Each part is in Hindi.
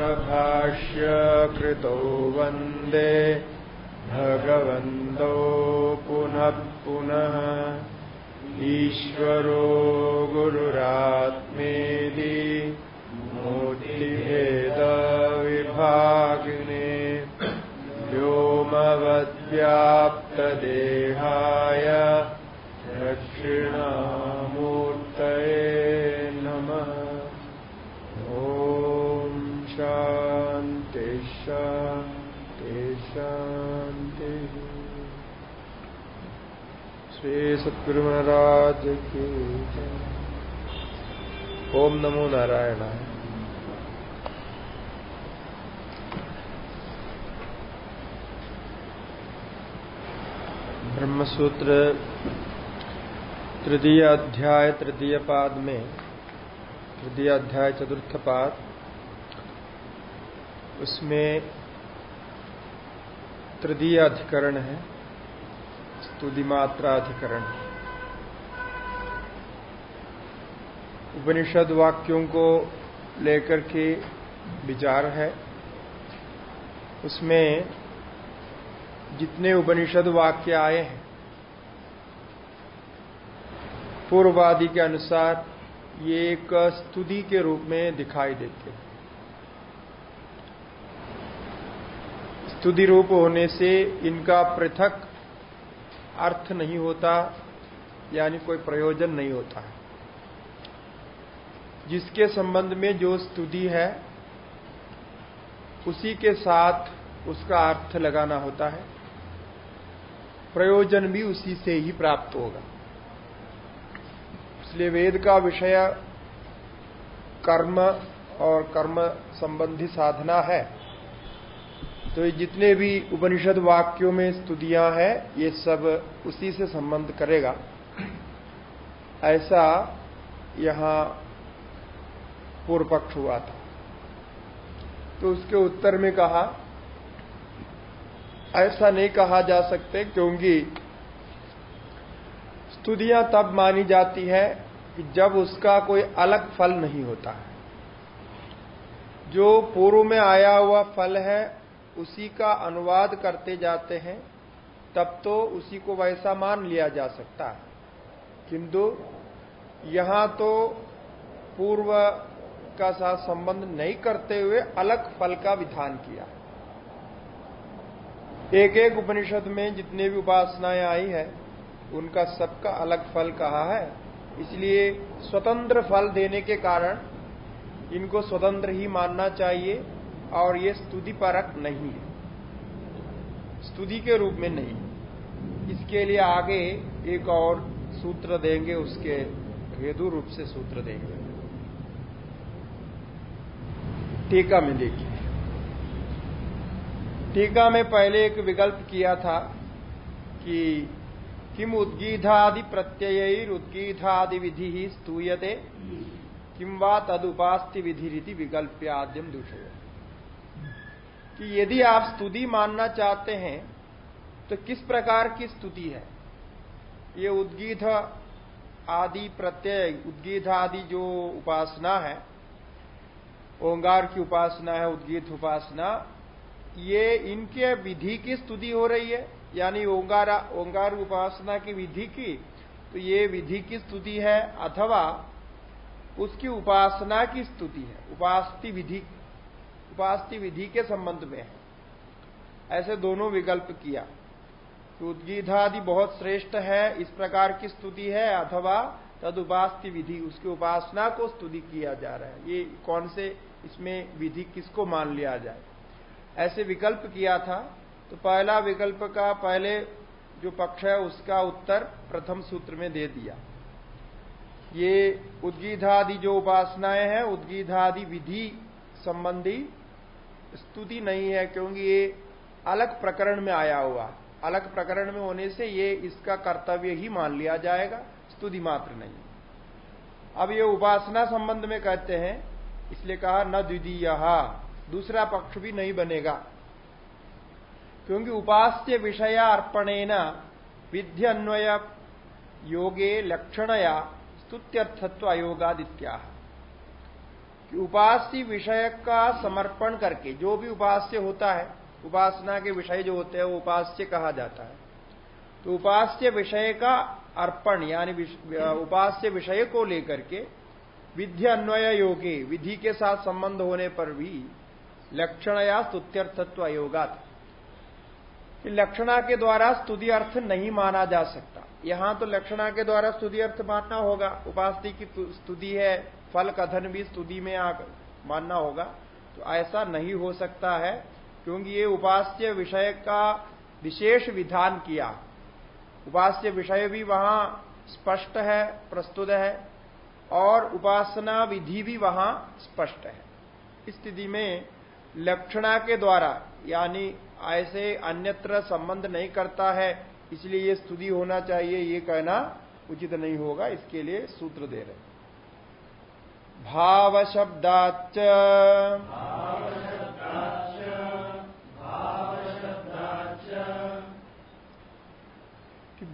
सूत्रभाष्य कृतौ वन्दे। भगवन्तौ पुनः पुनः। ईश्वरो गुरुरात्मेदि मूर्तिभेदविभागिने व्योमवद्व्याप्तदेहाय दक्षिणामूर्तये शान्ति शान्ति श्री की ओम नमो नारायण ब्रह्मसूत्र तृतीय अध्याय, तृतीय पाद में, तृतीय अध्याय, चतुर्थ पाद उसमें तृतीय अधिकरण है, स्तुति मात्रा अधिकरण उपनिषद वाक्यों को लेकर के विचार है। उसमें जितने उपनिषद वाक्य आए हैं पूर्ववादी के अनुसार ये एक स्तुति के रूप में दिखाई देते हैं। स्तुति रूप होने से इनका पृथक अर्थ नहीं होता, यानी कोई प्रयोजन नहीं होता। है जिसके संबंध में जो स्तुति है, उसी के साथ उसका अर्थ लगाना होता है। प्रयोजन भी उसी से ही प्राप्त होगा। इसलिए वेद का विषय कर्म और कर्म संबंधी साधना है। तो ये जितने भी उपनिषद वाक्यों में स्तुतियाँ हैं, ये सब उसी से संबंध करेगा। ऐसा यहाँ पूर्व पक्ष हुआ था। तो उसके उत्तर में कहा, ऐसा नहीं कहा जा सकते क्योंकि स्तुतियाँ तब मानी जाती है कि जब उसका कोई अलग फल नहीं होता है। जो पूर्व में आया हुआ फल है उसी का अनुवाद करते जाते हैं, तब तो उसी को वैसा मान लिया जा सकता है। किंतु यहाँ तो पूर्व का साथ संबंध नहीं करते हुए अलग फल का विधान किया। एक एक उपनिषद में जितने भी उपासनाएँ आई है, उनका सबका अलग फल कहा है? इसलिए स्वतंत्र फल देने के कारण इनको स्वतंत्र ही मानना चाहिए। और ये स्तुति परक नहीं है। स्तुति के रूप में नहीं। इसके लिए आगे एक और सूत्र देंगे, उसके हेतु रूप से सूत्र देंगे। टीका में देखिए। टीका में पहले एक विकल्प किया था कि किम उद्गीधादि प्रत्यय उद्गीधादि विधि ही स्तूयते किम वा तदुपास्ति विधि रीति विकल्प्याद्यम दूषय कि यदि आप स्तुति मानना चाहते हैं तो किस प्रकार की स्तुति है? ये उद्गीत आदि प्रत्यय, उद्गीत आदि जो उपासना है ओंगार की उपासना है, उद्गीत उपासना, ये इनके विधि की स्तुति हो रही है? यानी ओंगारा ओंगार उपासना की विधि की तो ये विधि की स्तुति है, अथवा उसकी उपासना की स्तुति है, उपास्ति विधि उपास्ति विधि के संबंध में है। ऐसे दोनों विकल्प किया। तो उद्गीधादि बहुत श्रेष्ठ है, इस प्रकार की स्तुति है, अथवा तद उपास्ति विधि, उसकी उपासना को स्तुति किया जा रहा है। ये कौन से, इसमें विधि किसको मान लिया जाए? ऐसे विकल्प किया था तो पहला विकल्प का पहले जो पक्ष है, उसका उत्तर प्रथम सूत्र में दे दिया। ये उद्गीधादि जो उपासनाएँ हैं, उद्गीधादि विधि संबंधी स्तुति नहीं है, क्योंकि ये अलग प्रकरण में आया हुआ अलग प्रकरण में होने से ये इसका कर्तव्य ही मान लिया जाएगा, स्तुति मात्र नहीं अब ये उपासना संबंध में कहते हैं, इसलिए कहा न द्वितीय दूसरा पक्ष भी नहीं बनेगा। क्योंकि उपास्य विषय अर्पणेन विध्यन्वय योगे लक्षणया स्तुत्यर्थत्व अयोगादित्या कि उपास्य विषय का समर्पण करके, जो भी उपास्य होता है, उपासना के विषय जो होते हैं, वो उपास्य कहा जाता है। तो उपास्य विषय का अर्पण, यानी उपास्य विषय को लेकर के, विधि अन्वय योगे, विधि के साथ संबंध होने पर भी लक्षण या स्तुत्यर्थत्व अयोगात। लक्षणा के द्वारा स्तुति अर्थ नहीं माना जा सकता। यहाँ तो लक्षणा के द्वारा स्तुति अर्थ मानना होगा। उपासना की स्तुति है फल कथन भी स्तुति में आ मानना होगा। तो ऐसा नहीं हो सकता है, क्योंकि ये उपास्य विषय का विशेष विधान किया। उपास्य विषय भी वहाँ स्पष्ट है, प्रस्तुत है, और उपासना विधि भी वहाँ स्पष्ट है। इस स्थिति में लक्षणा के द्वारा, यानी ऐसे अन्यत्र संबंध नहीं करता है, इसलिए ये स्तुति होना चाहिए, ये कहना उचित नहीं होगा, इसके लिए सूत्र दे रहे भाव शब्दाच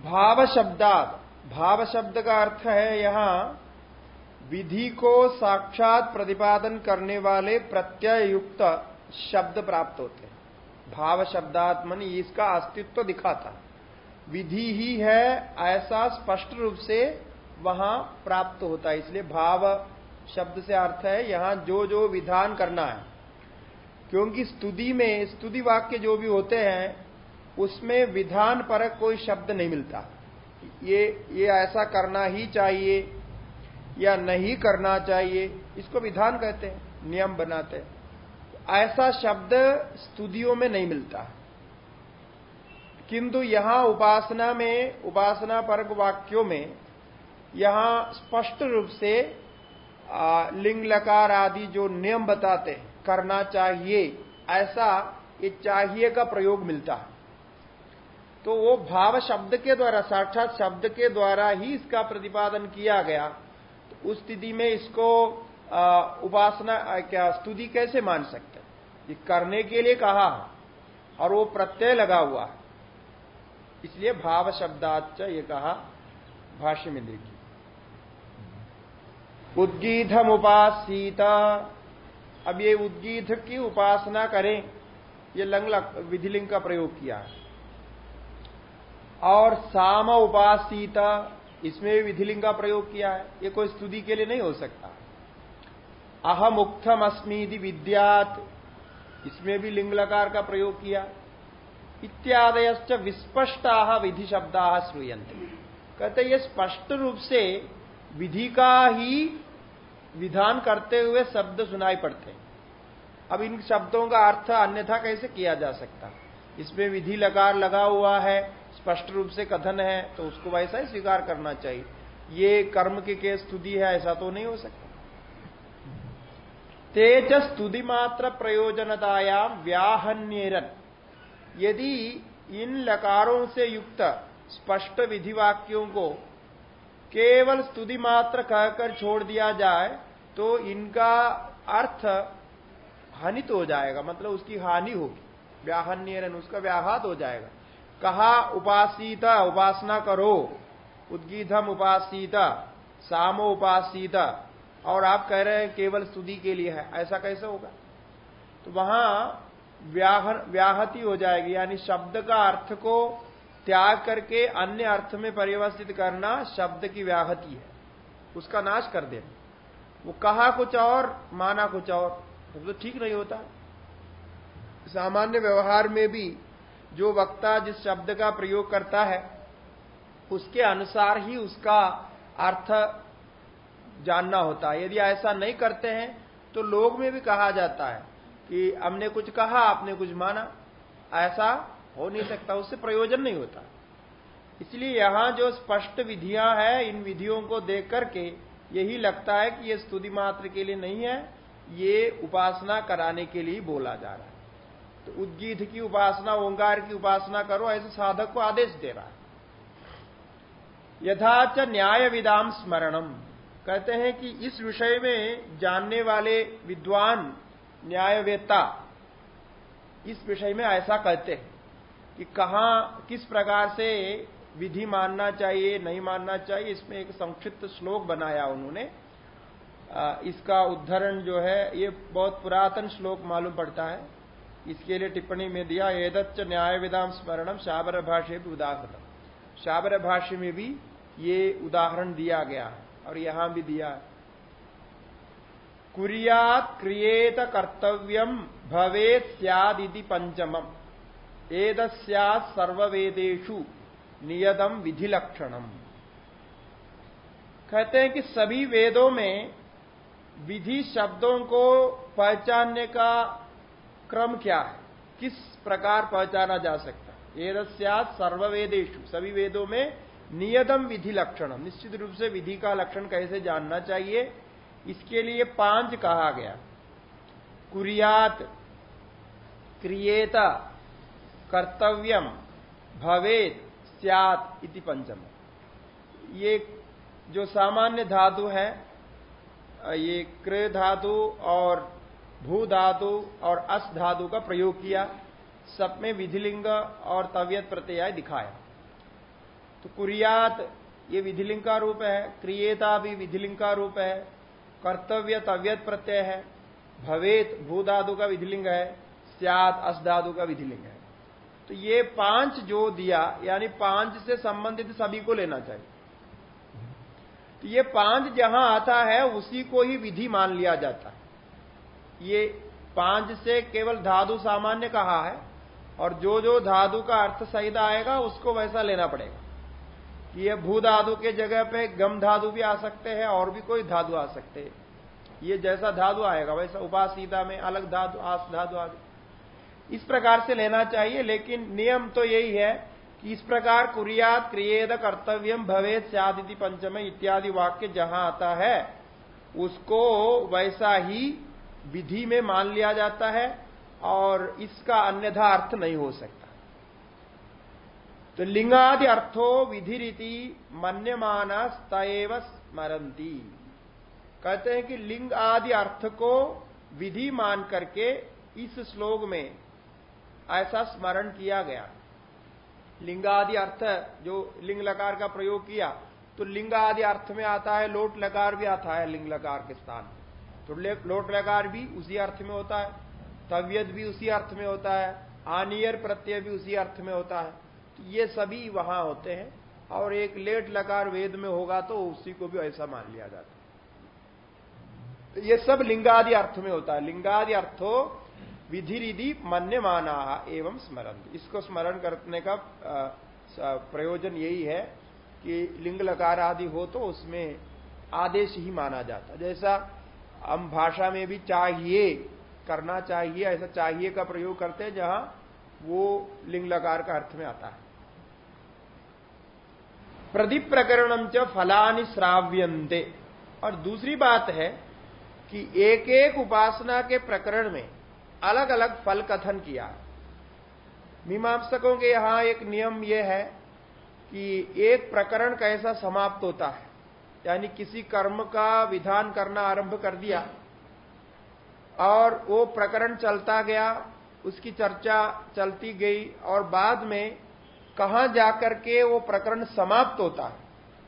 भाव शब्दात भाव शब्द का अर्थ है यहाँ विधि को साक्षात प्रतिपादन करने वाले प्रत्यय युक्त शब्द प्राप्त होते हैं। भाव शब्दात्मन इसका अस्तित्व दिखाता विधि ही है, ऐसा स्पष्ट रूप से वहाँ प्राप्त होता है, इसलिए भाव शब्द से अर्थ है, यहाँ जो जो विधान करना है। क्योंकि स्तुति में, स्तुति वाक्य जो भी होते हैं, उसमें विधान पर कोई शब्द नहीं मिलता। ये ये ऐसा करना ही चाहिए या नहीं करना चाहिए, इसको विधान कहते हैं, नियम बनाते हैं। ऐसा शब्द स्तुतियों में नहीं मिलता। किंतु यहाँ उपासना में, उपासना परक वाक्यों में, यहाँ स्पष्ट रूप से लिंग लकार आदि जो नियम बताते हैं, करना चाहिए, ऐसा ये चाहिए का प्रयोग मिलता है। तो वो भाव शब्द के द्वारा, साक्षात शब्द के द्वारा ही इसका प्रतिपादन किया गया। तो उस स्थिति में इसको उपासना क्या, स्तुति कैसे मान सकते ये करने के लिए कहा और वो प्रत्यय लगा हुआ है। इसलिए भाव शब्दाच ये कहा भाष्य में देखिए उद्गीधम उपासीत अब ये उद्गीध की उपासना करें, ये लंग विधिलिंग का प्रयोग किया। और साम उपासीत, इसमें भी विधिलिंग का प्रयोग किया है, ये कोई स्तुति के लिए नहीं हो सकता। अहम उक्थम अस्मीदि विद्यात, इसमें भी लिंग लकार का प्रयोग किया। इत्यादय विस्पष्टा विधि शब्दा श्रूयंत कहते ये स्पष्ट रूप से विधि का ही विधान करते हुए शब्द सुनाई पड़ते हैं। अब इन शब्दों का अर्थ अन्यथा कैसे किया जा सकता? इसमें विधि लकार लगा हुआ है, स्पष्ट रूप से कथन है तो उसको वैसा ही स्वीकार करना चाहिए। ये कर्म की के स्तुति है, ऐसा तो नहीं हो सकता। तेज स्तुति मात्र प्रयोजनतायाम व्याहन्यरन। यदि इन लकारों से युक्त स्पष्ट विधि वाक्यों को केवल स्तुति मात्र कहकर छोड़ दिया जाए तो इनका अर्थ हानित हो जाएगा मतलब उसकी हानि होगी। व्याहन्य उसका व्याहात हो जाएगा। कहा, उपासीता, उपासना करो। उद्गीधम उपासीता, सामो उपासीता। और आप कह रहे हैं केवल स्तुति के लिए है, ऐसा कैसे होगा? तो वहाँ व्याहति हो जाएगी, यानी शब्द का अर्थ को त्याग करके अन्य अर्थ में परिवर्तित करना शब्द की व्याहति है। उसका नाश कर देना। वो कहा कुछ और, माना कुछ और। तो ठीक नहीं होता। सामान्य व्यवहार में भी जो वक्ता जिस शब्द का प्रयोग करता है, उसके अनुसार ही उसका अर्थ जानना होता है। यदि ऐसा नहीं करते हैं तो लोग में भी कहा जाता है कि हमने कुछ कहा, आपने कुछ माना। ऐसा हो नहीं सकता, उससे प्रयोजन नहीं होता। इसलिए यहाँ जो स्पष्ट विधियाँ हैं, इन विधियों को देख करके यही लगता है कि ये स्तुति मात्र के लिए नहीं है, ये उपासना कराने के लिए बोला जा रहा है। तो उद्गीत की उपासना, ओंकार की उपासना करो, ऐसे साधक को आदेश दे रहा है। यथाच न्याय विदाम स्मरणम। कहते हैं कि इस विषय में जानने वाले विद्वान न्यायवेता इस विषय में ऐसा कहते हैं कि कहा, किस प्रकार से विधि मानना चाहिए, नहीं मानना चाहिए, इसमें एक संक्षिप्त श्लोक बनाया उन्होंने। इसका उद्धरण जो है, ये बहुत पुरातन श्लोक मालूम पड़ता है। इसके लिए टिप्पणी में दिया एदच्च न्याय विदाम स्मरणम शाबर भाष्य भी उदाहरण शाबर भाष्य में भी ये उदाहरण दिया गया और यहाँ भी दिया कुरियात क्रिएत कर्तव्यम भवे सदी पंचमम। एदस्या सर्ववेदेशु नियतम विधि लक्षणम कहते हैं कि सभी वेदों में विधि शब्दों को पहचानने का क्रम क्या है? किस प्रकार पहचाना जा सकता है? एदस्यात सर्ववेदेशु सभी वेदों में नियतम विधि लक्षण निश्चित रूप से विधि का लक्षण कैसे जानना चाहिए? इसके लिए पाँच कहा गया। कुरियात क्रिएता कर्तव्यम, भवेत सियात इति पंचम। ये जो सामान्य धातु है, ये क्र धातु और भू धातु और अस धातु का प्रयोग किया, सब में विधिलिंग और तवियत प्रत्यय दिखाया। तो कुरियात ये विधिलिंग का रूप है क्रिएता भी विधिलिंग का रूप है, कर्तव्य तव्यत प्रत्यय है, भवेत भू धातु का विधिलिंग है, सियात अस धातु का विधिलिंग है। तो ये पाँच जो दिया, यानी पाँच से संबंधित सभी को लेना चाहिए। तो ये पाँच जहाँ आता है, उसी को ही विधि मान लिया जाता है। ये पाँच से केवल धातु सामान्य कहा है, और जो जो धातु का अर्थ सहित आएगा, उसको वैसा लेना पड़ेगा। कि ये भू धातु के जगह पे गम धातु भी आ सकते हैं, और भी कोई धातु आ सकते हैं। ये जैसा धातु आएगा, वैसा उपासीता में अलग धातु, आस धातु आदि इस प्रकार से लेना चाहिए, लेकिन नियम तो यही है कि इस प्रकार कुरियात क्रियेद कर्तव्यम भवेद सदिति पंचम इत्यादि वाक्य जहाँ आता है, उसको वैसा ही विधि में मान लिया जाता है और इसका अन्यथा अर्थ नहीं हो सकता। तो लिंगादि अर्थो विधि रीति मन्यमान स्तव स्मरती कहते हैं कि लिंग आदि अर्थ को विधि मान करके इस श्लोक में ऐसा स्मरण किया गया। लिंगादि अर्थ जो लिंग लकार का प्रयोग किया तो लिंग आदि अर्थ में आता है, लोट लकार भी आता है लिंग लकार के स्थान तो लोट लकार भी उसी अर्थ में होता है तवियत भी उसी अर्थ में होता है, आनियर प्रत्यय भी उसी अर्थ में होता है। तो ये सभी वहाँ होते हैं, और एक लेट लकार वेद में होगा तो उसी को भी ऐसा मान लिया जाता है। तो ये सब लिंगादि अर्थ में होता है। लिंगादि अर्थो विधि रिधि मन्य माना एवं स्मरण इसको स्मरण करने का प्रयोजन यही है कि लिंग लकार आदि हो तो उसमें आदेश ही माना जाता जैसा हम भाषा में भी चाहिए करना चाहिए, ऐसा चाहिए का प्रयोग करते हैं जहाँ वो लिंग लकार का अर्थ में आता है। प्रदीप प्रकरणम च फलानि श्राव्यंते और दूसरी बात है कि एक एक उपासना के प्रकरण में अलग अलग फल कथन किया। मीमांसकों के यहाँ एक नियम यह है कि एक प्रकरण कैसा समाप्त होता है, यानी किसी कर्म का विधान करना आरंभ कर दिया, और वो प्रकरण चलता गया, उसकी चर्चा चलती गई, और बाद में कहा जाकर के वो प्रकरण समाप्त होता है,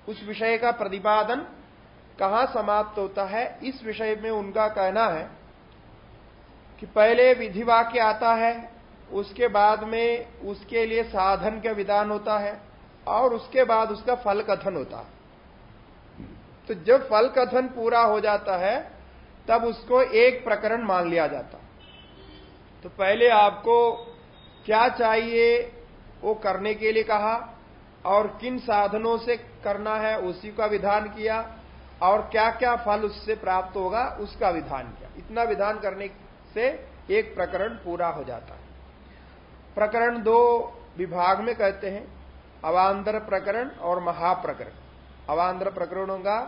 उस विषय का प्रतिपादन कहा समाप्त होता है, इस विषय में उनका कहना है कि पहले विधि वाक्य आता है, उसके बाद में उसके लिए साधन का विधान होता है और उसके बाद उसका फल कथन होता है। तो जब फल कथन पूरा हो जाता है, तब उसको एक प्रकरण मान लिया जाता तो पहले आपको क्या चाहिए वो करने के लिए कहा और किन साधनों से करना है उसी का विधान किया और क्या क्या फल उससे प्राप्त होगा, उसका विधान किया। इतना विधान करने से एक प्रकरण पूरा हो जाता है। प्रकरण दो विभाग में कहते हैं अवान्तर प्रकरण और महाप्रकरण। अवान्तर प्रकरणों का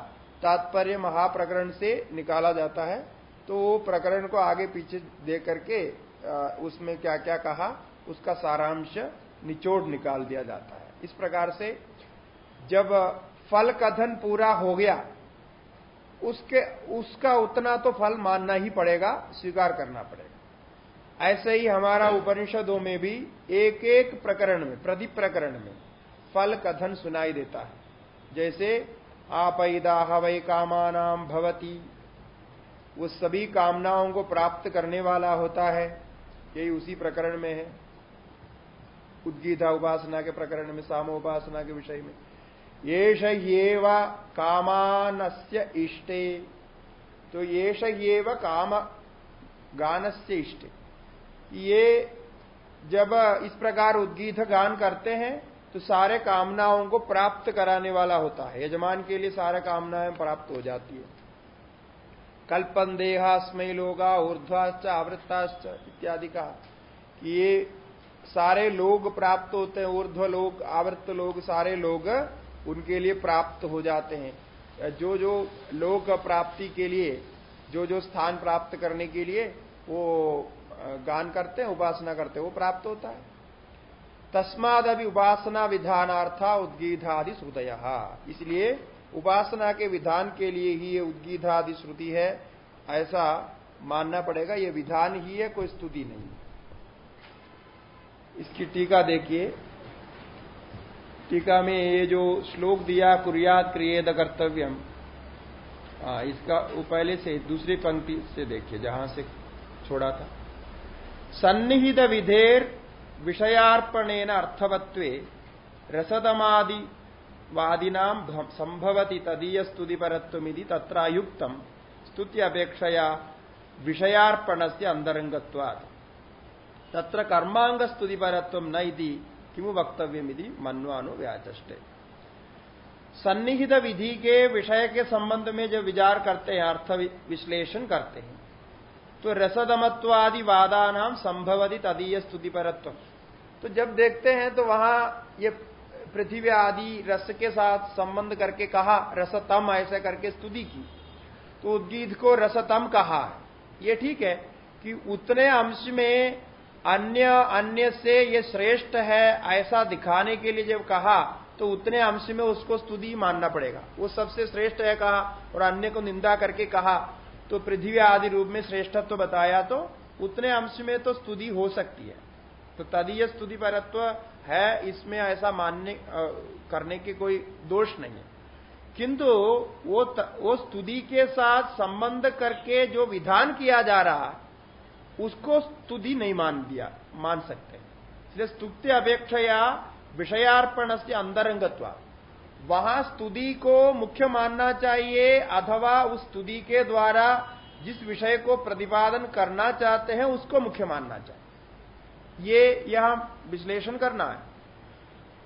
तात्पर्य महाप्रकरण से निकाला जाता है। तो वो प्रकरण को आगे पीछे दे करके उसमें क्या क्या कहा, उसका सारांश निचोड़ निकाल दिया जाता है। इस प्रकार से जब फल कथन पूरा हो गया उसके, उसका उतना तो फल मानना ही पड़ेगा, स्वीकार करना पड़ेगा। ऐसे ही हमारा उपनिषदों में भी एक एक प्रकरण में प्रति प्रकरण में फल कथन सुनाई देता है। जैसे आपैदा हवै कामानाम भवती। वो सभी कामनाओं को प्राप्त करने वाला होता है। यही उसी प्रकरण में है। उद्गीता उपासना के प्रकरण में सामो उपासना के विषय में। येष ये कामानस्य इष्टे। तो येष ये काम गान से इष्ट। ये जब इस प्रकार उद्गीत गान करते हैं तो सारे कामनाओं को प्राप्त कराने वाला होता है। यजमान के लिए सारे कामनाएँ प्राप्त हो जाती है। कल्पन देहास्मय लोगा, ऊर्ध्वाश्च, आवृत्ताश्च इत्यादि का ये सारे लोग प्राप्त होते हैं, ऊर्ध्व लोग, आवृत्त लोग, सारे लोग उनके लिए प्राप्त हो जाते हैं। जो जो लोक प्राप्ति के लिए, जो जो स्थान प्राप्त करने के लिए वो गान करते हैं, उपासना करते हैं, वो प्राप्त होता है। तस्माद अभी उपासना विधानार्था उद्गीधादि श्रुतय। इसलिए उपासना के विधान के लिए ही ये उद्गीधादि श्रुति है। ऐसा मानना पड़ेगा, ये विधान ही है, कोई स्तुति नहीं। इसकी टीका देखिए। टीका में ये जो श्लोक दिया, कुरियात क्रियेद कर्तव्यम। इसका वो पहले से, दूसरी पंक्ति से देखिए, जहाँ से छोड़ा था। सन्निहित विधेर विषयार्पणेन अर्थवत्वे रसदमादि वादिनाम संभवति तदीय स्तुतिपरत्वमिति तत्रायुक्तम। स्तुति से अंतरंगत्वात् तत्र कर्मांग स्तुतिपरत्व न किमु वक्तव्यमिति? मन्वानु व्याचष्टे सन्निहित विधि के, विषय के संबंध में जब विचार करते हैं, अर्थ विश्लेषण करते हैं तो रसदमत्वादि वादा नाम संभवति तदीय स्तुति परत्व तो जब देखते हैं तो वहाँ ये पृथ्वी आदि रस के साथ संबंध करके कहा, रसतम ऐसे करके स्तुति की तो उद्गीत को रसतम कहा ये ठीक है कि उतने अंश में अन्य अन्य से ये श्रेष्ठ है, ऐसा दिखाने के लिए जब कहा तो उतने अंश में उसको स्तुति मानना पड़ेगा। वो सबसे श्रेष्ठ है कहा, और अन्य को निंदा करके कहा तो पृथ्वी आदि रूप में श्रेष्ठत्व तो बताया तो उतने अंश में तो स्तुति हो सकती है। तो तदीय स्तुति परत्व है, इसमें ऐसा मानने करने की कोई दोष नहीं है। किंतु वो वो स्तुति के साथ संबंध करके जो विधान किया जा रहा उसको स्तुति नहीं मान दिया, मान सकते इसलिए स्तुति अपेक्षया विषयार्पण से अंतरंगत्व। वहाँ स्तुति को मुख्य मानना चाहिए अथवा उस स्तुति के द्वारा जिस विषय को प्रतिपादन करना चाहते हैं, उसको मुख्य मानना चाहिए। ये यहाँ विश्लेषण करना है।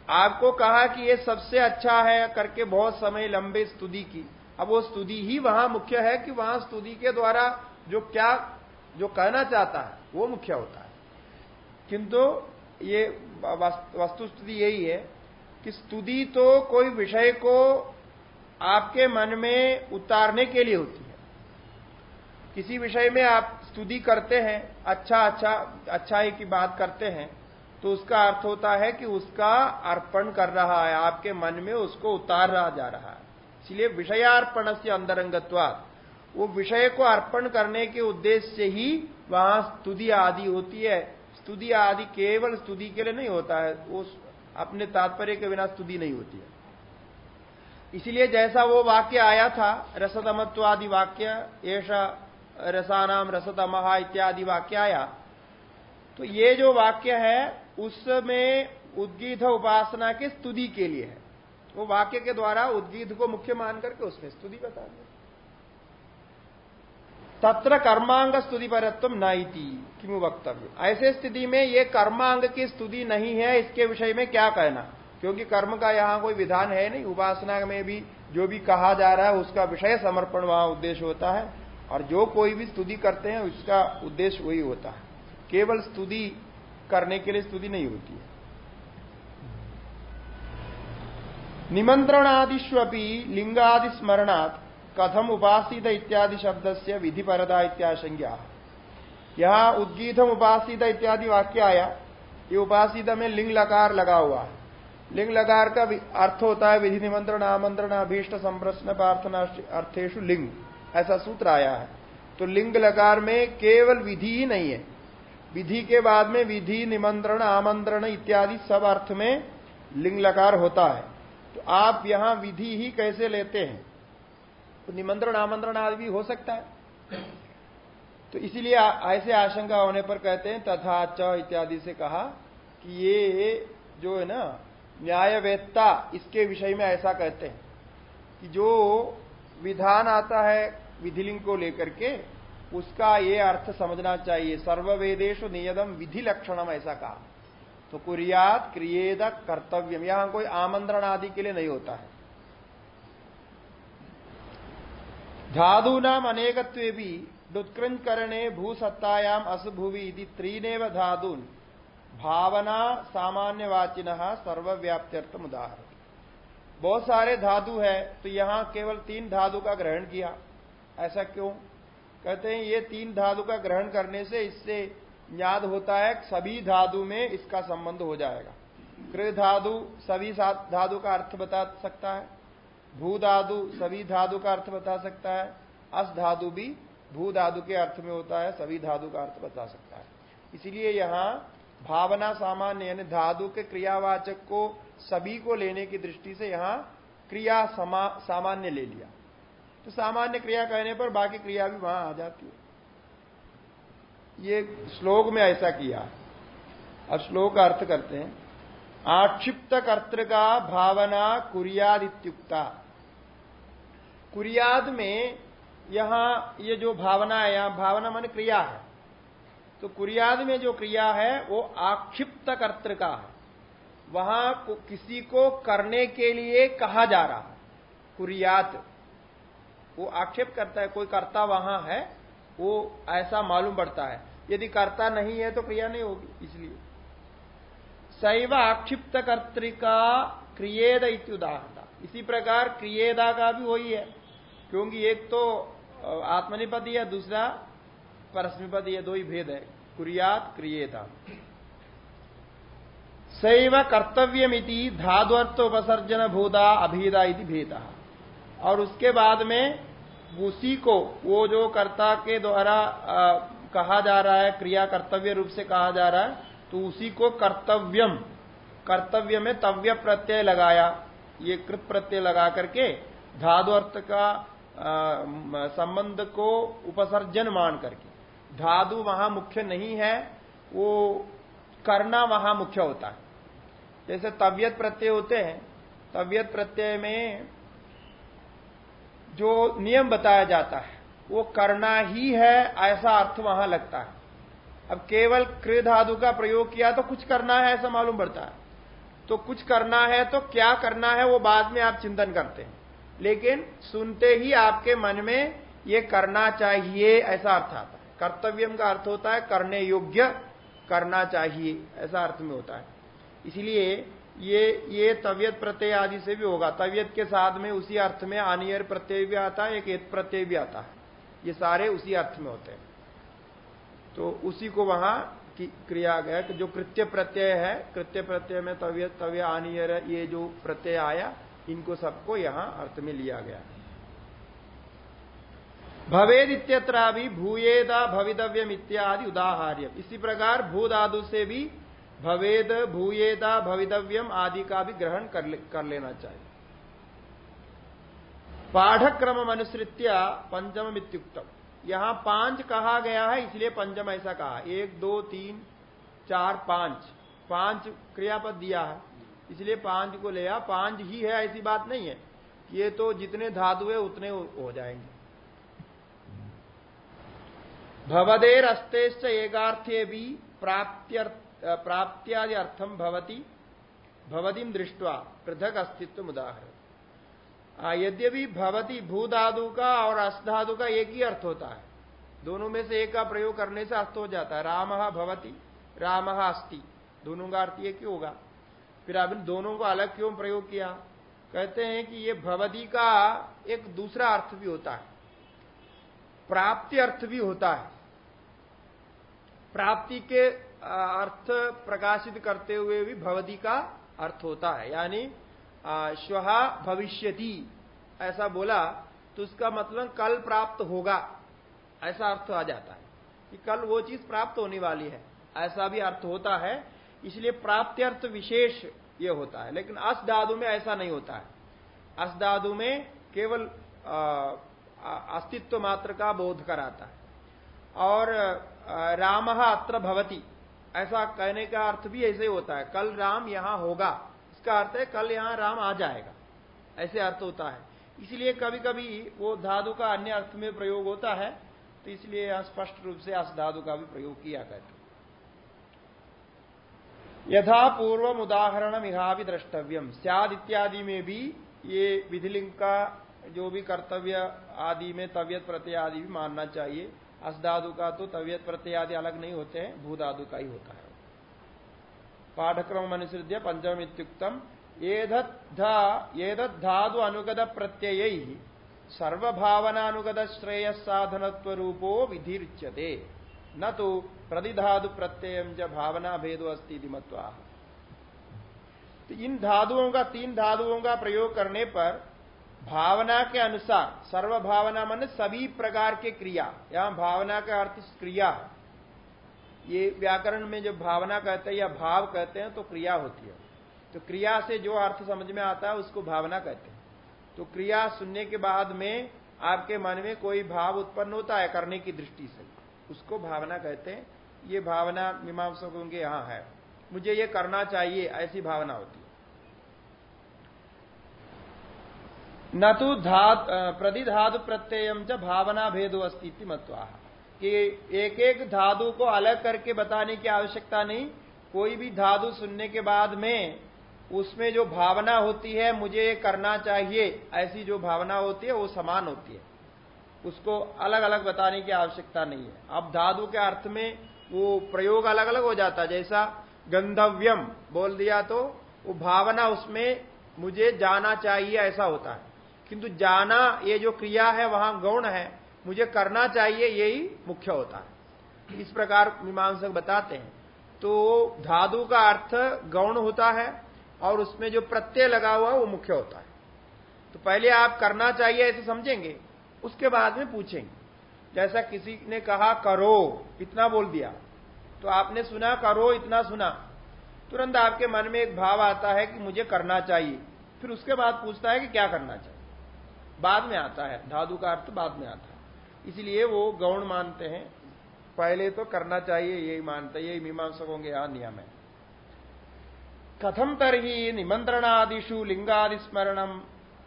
आपको कहा कि ये सबसे अच्छा है करके बहुत समय लंबे स्तुति की। अब वो स्तुति ही वहाँ मुख्य है कि वहाँ स्तुति के द्वारा जो क्या जो कहना चाहता है, वो मुख्य होता है। किंतु ये वस्तु स्तुति यही है कि स्तुति तो कोई विषय को आपके मन में उतारने के लिए होती है। किसी विषय में आप स्तुति करते हैं अच्छा अच्छा अच्छाई की बात करते हैं तो उसका अर्थ होता है कि उसका अर्पण कर रहा है, आपके मन में उसको उतार रहा जा रहा है। इसलिए विषयार्पण से अंतरंगत्वाद वो विषय को अर्पण करने के उद्देश्य से ही वहाँ स्तुति आदि होती है। स्तुति आदि केवल स्तुति के लिए नहीं होता है। वो अपने तात्पर्य के बिना स्तुति नहीं होती है। इसलिए जैसा वो वाक्य आया था रसतमत्व आदि वाक्य ऐसा रसानाम रसतमहा इत्यादि वाक्य आया तो ये जो वाक्य है, उसमें उद्गीत उपासना के स्तुति के लिए है। वो वाक्य के द्वारा उद्गीत को मुख्य मान करके उसमें स्तुति बता दी तत्र कर्मांग स्तुति परत्व किमु वक्तव्य ऐसे स्थिति में ये कर्मांग की स्तुति नहीं है, इसके विषय में क्या कहना? क्योंकि कर्म का यहाँ कोई विधान है नहीं, उपासना में भी जो भी कहा जा रहा है, उसका विषय समर्पण वहाँ उद्देश्य होता है, और जो कोई भी स्तुति करते हैं, उसका उद्देश्य वही होता है। केवल स्तुति करने के लिए स्तुति नहीं होती है। निमंत्रणादिष्वपी लिंगादि स्मरणात् कथम उपासित इत्यादि शब्द से विधिपरदा इत्याशंज्ञा यहाँ उद्गीतम उपासित इत्यादि वाक्य आया ये उपासित में लिंग लकार लगा हुआ है। लिंग लकार का अर्थ होता है विधि निमंत्रण, आमंत्रण, अभीष्ट, संप्रश्न, प्रार्थना अर्थेशु लिंग, ऐसा सूत्र आया है। तो लिंग लकार में केवल विधि ही नहीं है। विधि के बाद में विधि, निमंत्रण, आमंत्रण इत्यादि सब अर्थ में लिंग लकार होता है। तो आप यहाँ विधि ही कैसे लेते हैं? तो निमंत्रण, आमंत्रण आदि भी हो सकता है। तो इसीलिए ऐसे आशंका होने पर कहते हैं, तथा च इत्यादि से कहा कि ये जो है ना, न्यायवेत्ता, इसके विषय में ऐसा कहते हैं कि जो विधान आता है विधिलिंग को लेकर के, उसका ये अर्थ समझना चाहिए। सर्ववेदेश नियतम विधि लक्षणम ऐसा कहा। तो कुरियात क्रियेद कर्तव्यम। यहाँ कोई आमंत्रण आदि के लिए नहीं होता है। धातु नाम अनेकत्व भी दुत्कृंज करणे भूसत्तायाम असभुवि त्रीनेव धातुन। भावना सामान्यवाचिन सर्वव्याप्त्यर्थ उदाहरण बहुत सारे धातु है तो यहाँ केवल तीन धातु का ग्रहण किया। ऐसा क्यों? कहते हैं ये तीन धातु का ग्रहण करने से इससे याद होता है सभी धातु में इसका संबंध हो जाएगा। कृ धातु सभी धातु का अर्थ बता सकता है? भू धातु सभी धातु का अर्थ बता सकता है। अस धातु भी भू धातु के अर्थ में होता है, सभी धातु का अर्थ बता सकता है। इसलिए यहाँ भावना सामान्य यानी धातु के क्रियावाचक को सभी को लेने की दृष्टि से यहाँ क्रिया सामान्य ले लिया। तो सामान्य क्रिया कहने पर बाकी क्रिया भी वहाँ आ जाती है। ये श्लोक में ऐसा किया। अब श्लोक का अर्थ करते हैं। आक्षिप्त कर्तृ का भावना कुरियाद इत्युक्ता कुरियाद में यहाँ ये जो भावना है यहाँ भावना मन क्रिया है। तो कुरियाद में जो क्रिया है वो आक्षिप्त कर्तृ का है। वहाँ को, किसी को करने के लिए कहा जा रहा है। कुरियात वो आक्षेप करता है कोई कर्ता वहाँ है वो ऐसा मालूम पड़ता है। यदि कर्ता नहीं है तो क्रिया नहीं होगी इसलिए। शैव आक्षिप्त कर्तिका क्रियेद उदाहरण इसी प्रकार क्रियेदा का भी वही है। क्योंकि एक तो आत्मनिपति है, दूसरा परस्मिपति है, दो ही भेद है। कुरियात क्रियेदा सैव कर्तव्यमिति धाद्वर्थ उपसर्जन भूदा अभीदा इति भेदा। और उसके बाद में उसी को, वो जो कर्ता के द्वारा कहा जा रहा है, क्रिया कर्तव्य रूप से कहा जा रहा है तो उसी को कर्तव्यम, कर्तव्य में तव्य प्रत्यय लगाया। ये कृत प्रत्यय लगा करके धादु अर्थ का संबंध को उपसर्जन मान करके। धादु वहाँ मुख्य नहीं है, वो करना वहाँ मुख्य होता है। जैसे तबियत प्रत्यय होते हैं तबियत प्रत्यय में जो नियम बताया जाता है, वो करना ही है, ऐसा अर्थ वहाँ लगता है। अब केवल कृ धातु का प्रयोग किया तो कुछ करना है, ऐसा मालूम पड़ता है। तो कुछ करना है तो क्या करना है, वो बाद में आप चिंतन करते हैं। लेकिन सुनते ही आपके मन में ये करना चाहिए, ऐसा अर्थ आता है। कर्तव्यम का अर्थ होता है करने योग्य करना चाहिए, ऐसा अर्थ में होता है। इसलिए ये ये तबियत प्रत्यय आदि से भी होगा। तबियत के साथ में उसी अर्थ में आनियर प्रत्यय भी आता है, एक एत प्रत्यय भी आता है। ये सारे उसी अर्थ में होते हैं। तो उसी को वहाँ की, क्रिया गया जो कृत्य प्रत्यय है, कृत्य प्रत्यय में तबियत तव्य आनियर ये जो प्रत्यय आया इनको सबको यहाँ अर्थ में लिया गया। भवेद इत्यत्रा भी भूयेदा भवितव्यम इत्यादि उदाहर्य। इसी प्रकार भू भूदादु से भी भवेद भूयेदा भवितव्यम आदि का भी ग्रहण कर, ले, कर लेना चाहिए। पाठक्रम अनुसृत्य पंचम इत्युक्तम। यहाँ पाँच कहा गया है इसलिए पंचम ऐसा कहा। एक दो तीन चार पाँच। पाँच क्रियापद दिया है। इसलिए पाँच को लिया पाँच ही है, ऐसी बात नहीं है। ये तो जितने धातु है, उतने हो जाएँगे। भवदेर अस्तेश्च एकार्थे भी प्राप्त्यादि अर्थम भवती। भवतीम दृष्टवा पृथक अस्तित्व उदाहरण। यद्यपि भवती भू भूधादु का और अस्त अस्धादु का एक ही अर्थ होता है। दोनों में से एक का प्रयोग करने से अर्थ हो जाता है। राम भवती, राम अस्ति। दोनों का अर्थ एक ही होगा? फिर अब दोनों को अलग क्यों प्रयोग किया? कहते हैं कि ये भवदी का एक दूसरा अर्थ भी होता है। प्राप्ति अर्थ भी होता है। प्राप्ति के अर्थ प्रकाशित करते हुए भी भवदी का अर्थ होता है। यानी स्वहा भविष्यति। ऐसा बोला तो उसका मतलब कल प्राप्त होगा। ऐसा अर्थ आ जाता है कि कल वो चीज़ प्राप्त होने वाली है। ऐसा भी अर्थ होता है इसलिए प्राप्त्यर्थ विशेष ये होता है। लेकिन अस धादु में ऐसा नहीं होता है। अस धादु में केवल अस्तित्व मात्र का बोध कराता है। और राम अत्र भवती। ऐसा कहने का अर्थ भी ऐसे ही होता है। कल राम यहाँ होगा। इसका अर्थ है कल यहाँ राम आ जाएगा। ऐसे अर्थ होता है। इसलिए कभी कभी वो धातु का अन्य अर्थ में प्रयोग होता है। तो इसलिए स्पष्ट रूप से अस धातु का भी प्रयोग किया करते यथा पूर्व उदाहरण इहावि द्रष्टव्यम। सियाद इत्यादि में भी ये विधिलिंग का जो भी कर्तव्य आदि में तबियत प्रत्यय आदि भी मानना चाहिए। असदादु का तो तबियत प्रत्यय आदि अलग नहीं होते हैं भूदादु का ही होता है। पाठक्रम अनुसृत्य पंचम इत्युक्तम। धातु अनुगत प्रत्यय सर्वभावनानुगत श्रेय साधनत्व रूपो विधिच्यते न तो प्रतिधातु प्रत्यय ज भावना भेदो अस्ती मत्वा। तो इन धातुओं का, तीन धातुओं का प्रयोग करने पर भावना के अनुसार सर्व भावना मन सभी प्रकार के क्रिया यहाँ भावना का अर्थ क्रिया। ये व्याकरण में जब भावना कहते हैं या भाव कहते हैं तो क्रिया होती है। तो क्रिया से जो अर्थ समझ में आता है, उसको भावना कहते हैं। तो क्रिया सुनने के बाद में आपके मन में कोई भाव उत्पन्न होता है करने की दृष्टि से। उसको भावना कहते हैं, ये भावना मीमांसकों के यहाँ है। मुझे ये करना चाहिए, ऐसी भावना होती है। न तो धात प्रतिधातु प्रत्यय च भावना भेदो अस्तित्व मत्वा। कि एक एक धातु को अलग करके बताने की आवश्यकता नहीं। कोई भी धातु सुनने के बाद में उसमें जो भावना होती है, मुझे ये करना चाहिए, ऐसी जो भावना होती है, वो समान होती है। उसको अलग अलग बताने की आवश्यकता नहीं है। अब धातु के अर्थ में वो प्रयोग अलग अलग हो जाता जैसा गंधव्यम बोल दिया तो वो भावना उसमें मुझे जाना चाहिए ऐसा होता है। किंतु जाना ये जो क्रिया है, वहाँ गौण है, मुझे करना चाहिए यही मुख्य होता है। इस प्रकार मीमांसक बताते हैं। तो धातु का अर्थ गौण होता है और उसमें जो प्रत्यय लगा हुआ वो मुख्य होता है। तो पहले आप करना चाहिए ऐसे समझेंगे। उसके बाद में पूछेंगे। जैसा किसी ने कहा, करो, इतना बोल दिया। तो आपने सुना, करो, इतना सुना। तुरंत आपके मन में एक भाव आता है कि मुझे करना चाहिए। फिर उसके बाद पूछता है कि क्या करना चाहिए। बाद में आता है। धाधु का अर्थ बाद में आता है। इसलिए वो गौण मानते हैं। पहले तो करना चाहिए, यही मानते यही मीमांसकों के यहाँ नियम है। कथम तरही निमंत्रणादिशु लिंगादिस्मरणम।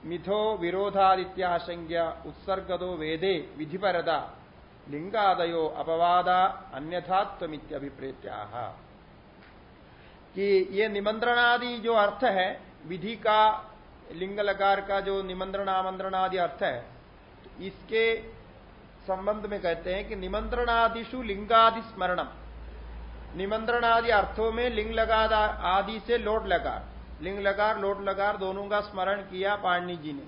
मिथो विरोधादित्याशंज्ञ उत्सर्गदो वेदे विधिपरदा लिंगादयो अपवादा अन्यथात्वमित्यभिप्रेत्या। कि ये निमंत्रणादि जो अर्थ है, विधि का लिंग लकार का जो निमंत्रण आमंत्रण आदि अर्थ है तो इसके संबंध में कहते हैं कि निमंत्रणादिशु लिंगादि स्मरणम निमंत्रण आदि अर्थों में लिंग लगार आदि से लोट लगा। लिंग लगार लोट लगार दोनों का स्मरण किया पाणनी जी ने।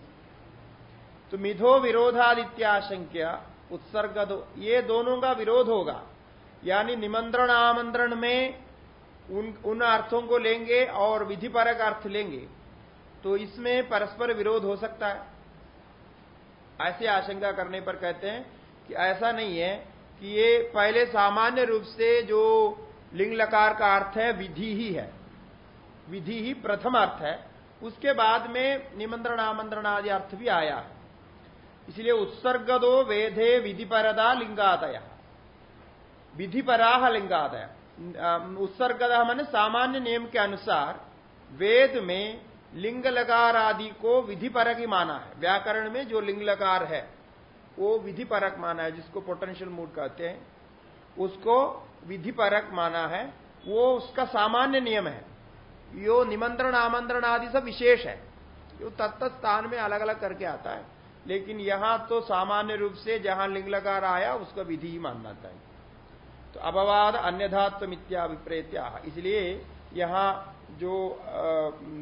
तो मिधो विरोधादित्याशंक्य, उत्सर्ग दो, ये दोनों का विरोध होगा। यानी निमंत्रण आमंत्रण में उन उन अर्थों को लेंगे और विधिपरक अर्थ लेंगे। तो इसमें परस्पर विरोध हो सकता है। ऐसी आशंका करने पर कहते हैं कि ऐसा नहीं है कि ये पहले सामान्य रूप से जो लिंग लकार का अर्थ है, विधि ही है। विधि ही प्रथम अर्थ है। उसके बाद में निमंत्रण आमंत्रण आदि अर्थ भी आया। है इसलिए उत्सर्ग दो वेदे विधिपरदा लिंगादय। विधिपराह लिंगादय। उत्सर्ग मान सामान्य नियम के अनुसार वेद में लिंग लकार आदि को विधिपरक ही माना है। व्याकरण में जो लिंग लकार है, वो विधिपरक माना है, जिसको पोटेंशियल मूड कहते हैं। उसको विधिपरक माना है, वो उसका सामान्य नियम है। यो निमंत्रण, आमंत्रण आदि सब विशेष है। यो तत्त स्थान में अलग अलग करके आता है। लेकिन यहाँ तो सामान्य रूप से जहाँ लिंग लकार आया, उसका विधि ही मानना चाहिए तो अपवाद अन्यधात्व मिथ्याभिप्रेत्या। इसलिए यहाँ जो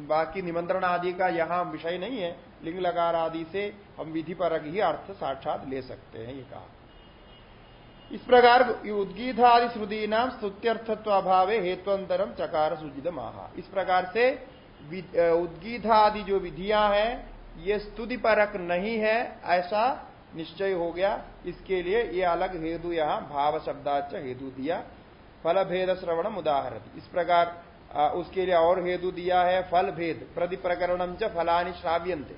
बाकी निमंत्रण आदि का यहाँ विषय नहीं है लिंग लगार आदि से हम विधि पर ही अर्थ साक्षात ले सकते हैं, ये कहा। इस प्रकार उद्गीतादि श्रुति नाम स्तुत्यर्थत्व अभाव हेत्वंतरम चकार सुजित महा इस प्रकार से उद्गीतादि जो विधियाँ हैं, ये स्तुति परक नहीं है, ऐसा निश्चय हो गया। इसके लिए ये अलग हेतु यहाँ भाव शब्दाच हेतु दिया। फल भेद श्रवणम उदाहरण इस प्रकार उसके लिए और हेतु दिया है फल भेद प्रति प्रकरणम च फलानी श्राव्यंत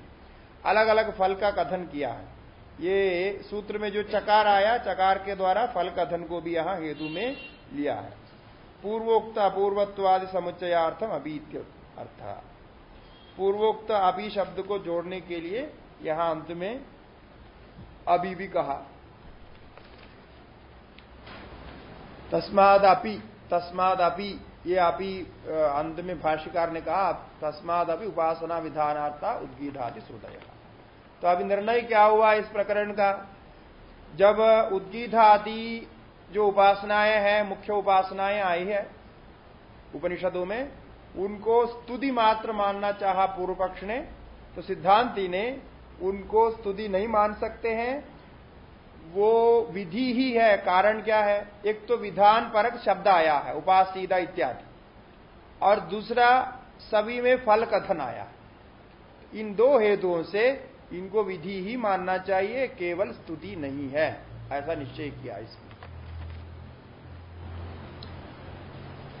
अलग अलग फल का कथन किया है। ये सूत्र में जो चकार आया, चकार के द्वारा फल कथन को भी यहाँ हेतु में लिया है। पूर्वोक्त अपूर्वत्वादि समुच्चयार्थम अभी अर्थ। पूर्वोक्त अभी शब्द को जोड़ने के लिए यहाँ अंत में अभी भी कहा। तस्माद अपी, तस्माद ये अपी अंत में भाष्यकार ने कहा, तस्माद उपासना विधानार्था उद्गीधादि श्रुदय तो अभी निर्णय क्या हुआ इस प्रकरण का? जब उद्गीत आदि जो उपासनाएँ हैं, मुख्य उपासनाएँ आई है, उपनिषदों में, उनको स्तुति मात्र मानना चाहा पूर्व पक्ष ने तो सिद्धांति ने उनको स्तुति नहीं मान सकते हैं। वो विधि ही है, कारण क्या है? एक तो विधान परक शब्द आया है, उपासीदा इत्यादि। और दूसरा, सभी में फल कथन आया इन दो हेतुओं से इनको विधि ही मानना चाहिए, केवल स्तुति नहीं है। ऐसा निश्चय किया इसमें